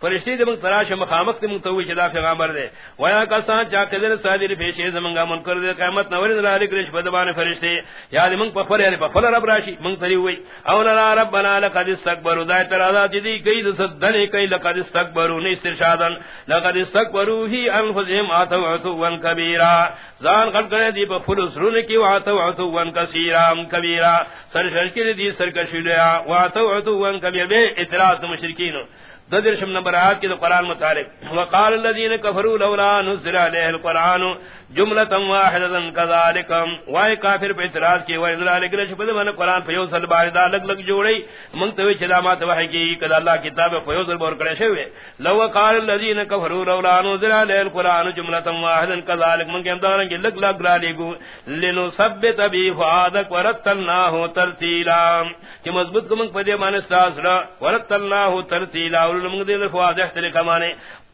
فرشتي دم تراش مخامخ تم تو وجدا پیغمبر دے ویا کا سان جا کے در صادر پیشے زمنگا من کر دے قیامت نور ذال کرش بدبان فرشتے یا من پفر یعنی پفر رب راشی من تری ہوئی۔ او لا ربنا لقد استكبروا ذا اعتراضات دی کئی صدن کئی لقد استكبروا نی استرشادن لقد استكبروا ہی انفسهم اتوا اتوا کبیرا۔ زان غلط کرے دی بفلس رون کی واتوا اتوا کثیرا، کبیرا۔ سر سرکر دی، سرکشی لیا واتوا اتوا کبیرا۔ بے اعتراض مشرکین۔ ددرشم نمبر آیات کی قرآن متعلق وقال الذين كفروا لولا نزل عليه القرآن جملة واحدة كذلك. وای کافر پہ اعتراض کی وای ذلك لشبد من قرآن پیو سل باردا لگ لگ جوڑی منتوی چلامات وحی کی کذا اللہ کتاب پیو سل بور کرے شوی لو قال الذين كفروا لولا نزل عليه القرآن جملة واحدة كذلك. من کہ دارن لگ لگ لگ را لگو لنثبت به فؤادك ورتلناه ترتيلا کہ مضبوط کم پدے مان استاس ورتلناه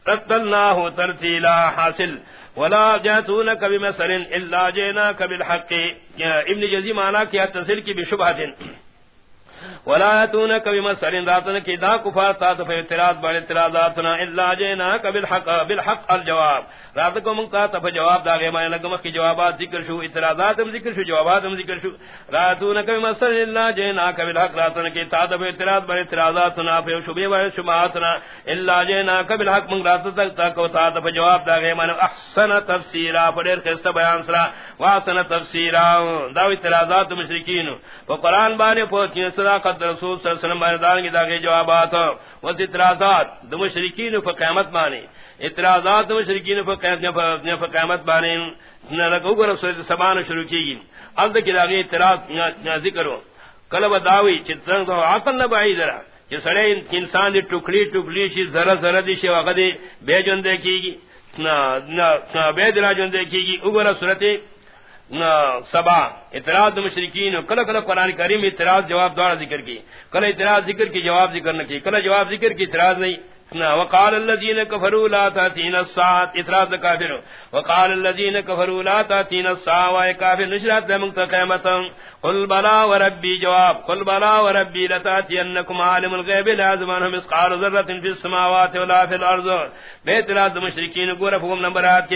ترتيلا ترتیلا حاصل. ولا جاتونك بمسر الا جئناك بالحق. ابن جزی معنی کیا تصل کی بشبہت. ولا ياتونك بمسر ذاتن کی دا کفار تا تو اعتراض بڑے اعتراضات نہ الا جئناك بالحق بالحق الجواب. رات کو منگتا تب جواب دا گئے مائے لگم کی جوابات ذکر شو، اعتراضات ہم ذکر شو، جوابات ہم ذکر شو۔ راتو نہ کبھی مسل اللہ جینا، کبھی الحق رات نے کہ تادب اعتراض بر اعتراضات سنا، پھر شبہ و شبہات نہ الا جینا، کبھی الحق منگ رات تک تک کو تادب جواب دا گئے مائے احسن تفسیرا پڑھ کے بیان سرا واسن تفسیرا، دا اعتراضات مشرکین۔ و قران بانے پوچھے صداقت رسول صلی اللہ علیہ وسلم بارے کی دا گئے جوابات۔ و اعتراضات دو مشرکین و قیامت مانے اعتراضات دو مشرکین پر قیامت بانے نہ سبان شروع کی گی اب کی داغی اعتراض ذکر ہو کلب داوی چترنگ تو عقل نہ ذرا کہ سڑے انسان دی ٹکڑی ٹکڑی شی ذرا ذرا دی شی وقت بے جن دیکھی گی نہ بے دلا جن دیکھی گی اگر صورت سبا، اعتراض مشرکین کل کل قرآن کریم اعتراض جواب دوارا ذکر کی کل اعتراض ذکر کی، جواب ذکر نہ کی کل جواب ذکر کی اعتراض نہیں وقال الذين كفروا لا تاتين الساعه اعتراض كافر وقال الذين كفروا لا تاتين الساعه وای کافر، نشرات من قیامت قل بلا وربي جواب، قل بلا وربي لتاتينكم عالم الغيب لا زمان مسقال ذره في السماوات ولا في الارض. بيت الاعظم مشركين غرفهم نمبرات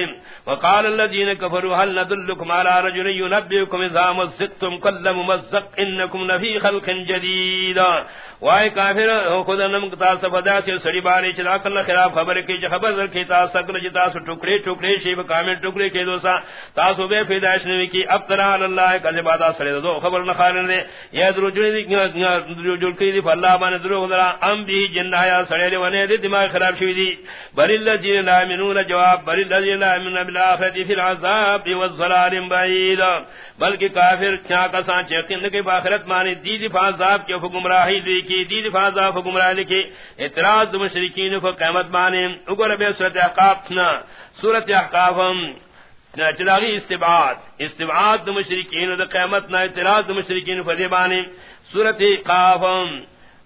وقال الذين كفروا، هل ندلكم على رجل ينبئكم اذا مزقتم كل ممزق انكم لفي خلق جديد وای کافر خود نم تاسو فدا سے سڑی بارے چلا کل خلاف خبر کی خبر در کی تاسو سکل جتا سو ٹکڑے ٹکڑے شی کامل، ٹکڑے کے دوسا تاسو بے فیدائش نوی کی، اب ترا اللہ کل بادا سڑے دو، خبر نہ خارن دے یہ درو جڑی دی درو جڑ کی دی اللہ مان درو ذرا ام بھی جنایا سڑے دے ونے دی دماغ خراب شوی دی۔ بل الذین لا یمنون، جواب بل الذین لا یمنون بالآخرۃ فی العذاب والضلال بعید۔ بلکہ کافر کیا کا سان یقین کہ باخرت مانی، دی دی عذاب کے گمراہی دی کی دی دی عذاب گمراہی لکھی۔ اعتراض مشرکین کو قیامت بانے۔ اگر بے صورت احقاف نا، صورت احقاف ہم چلاغی استبعاد۔ استبعاد دو مشرکین دو قیمت نا، اعتراض دو مشرکین صورت احقاف ہم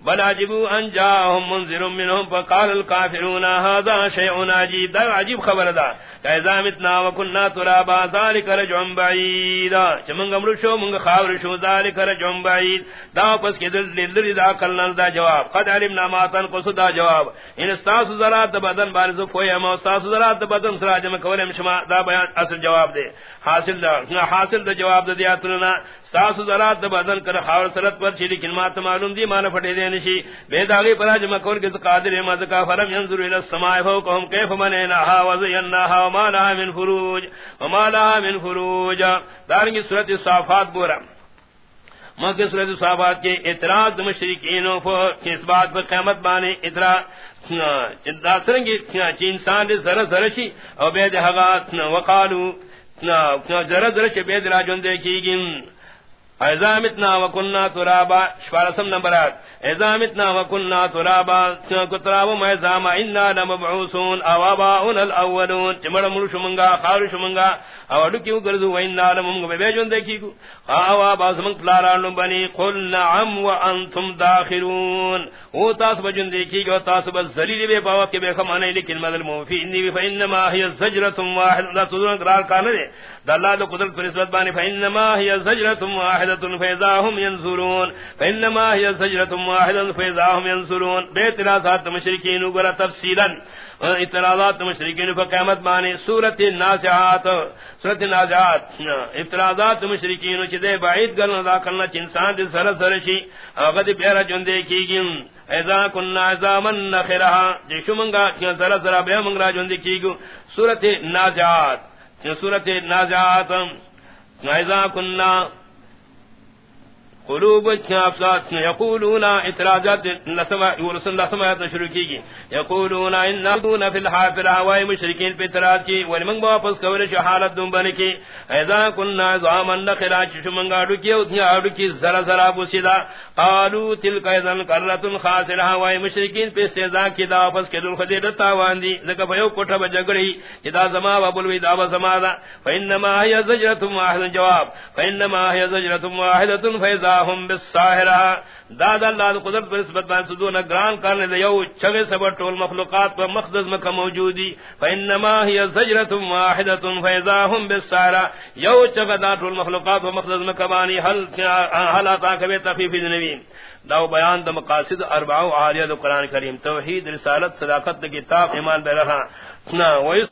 بل عجبوا ان جاءهم منذر منهم فقال الكافرون هذا شيء عجيب، ده عجيب خبر ده. اذا متنا وكنا ترابا، ذلك رجع بعيد. چمن گمر شو من خاور شو، ذلك رجع بعيد. دا پس کے دل دل دا کلن دا جواب. قد علمنا ما تن کو دا جواب. ان استاس ذرات بدن بارز کوئی ما استاس ذرات بدن سرا جمع کولم شما، دا بیان اصل جواب دے. حاصل دا حاصل دا جواب دیا تلنا ساس ذرات دا بدن کر خاور سرت پر چلی کن کلمات معلوم دی مان پھٹے دے نشی. بے داغی پر جمع کور کے قادر مز کا فرم ينظر الى السماء فوقهم كيف منعناها وزيناها وما لها من فروج. وما لها من فروج. دارنگی سورۃ الصافات بورا مکہ سورۃ الصافات کے اعتراض مشرکین پر اس بات پر قیامت بانے اعتراض چندا سرنگی چین انسان ذرا ذرا شی او بے دہغات وقالو ذرا ذرا چ بے دراجن دے کی گن ایزامتنا وکننا ترابا شفارسم نمبرات ایزامتنا وکننا ترابا كتراب ایزاما اننا لمبعوثون او اباؤنا الاولون. چمڑا مرشو منگا خارشو منگا او دکیو گرزو ویننا لمم بے جون دیکھی کو باز من بنی، قل نعم وانتم داخلون. او تاس بجن دیکھی گو تاس بس بے کے بے خمانے لیکن مدل موفی انی فانما واحد قرار دے. اللہ دو قدرت پر نسبت بانی فانما فانما بے مشرکین تفصیلا. اعتراضات مشرکین کو قیامت بانی سورۃ النازعات سورۃ النازعات، اعتراضات مشرکین چ دے بعید گل ادا کرنا چ انسان دے سر سر شی اگد پیرا جوندے کی گن ایذا کننا عظامن نخرها جے شومنگا چ سر سر بہ منگرا جوندے کی گو سورۃ النازعات سورۃ النازعات ایذا کننا قلوب افسات یقولون اعتراضات لسما ورسل اللہ سمایت شروع کی گی. یقولون اننا دون فی الحافر ہوائی مشرکین پہ اعتراض کی ولمنگ واپس کورش حالت دن بن کی. ایزا کننا ازعاما نخلا چشمنگ آڈو کی اتنی آڈو کی ذرا ذرا بسیدہ قالو تلک ایزن کرلتن خاسر ہوائی مشرکین پہ استعزا کی دا واپس کے دل خدیر تاوان دی لکا فیو کٹھا بجگڑی جدا زما وابلوی دا بزما دا. فینما ہی زجرتم واحد جواب. فینما ہی زجرتم واحد فیضا هم بالساهره داد اللہ دا قدرت پر نسبت بان سدون گران کرنے دے یو چگے سبر ٹول مخلوقات پر مقدس مکہ موجودی. فانما هي زجرۃ واحدۃ فاذا هم بالساهره یو چگے دا ٹول مخلوقات پر مقدس مکہ بانی حل حل عطا کبے تخفیف النبی داو بیان د مقاصد اربع و عالیہ قرآن کریم. توحید، رسالت، صداقت کتاب، ایمان بے رہا نا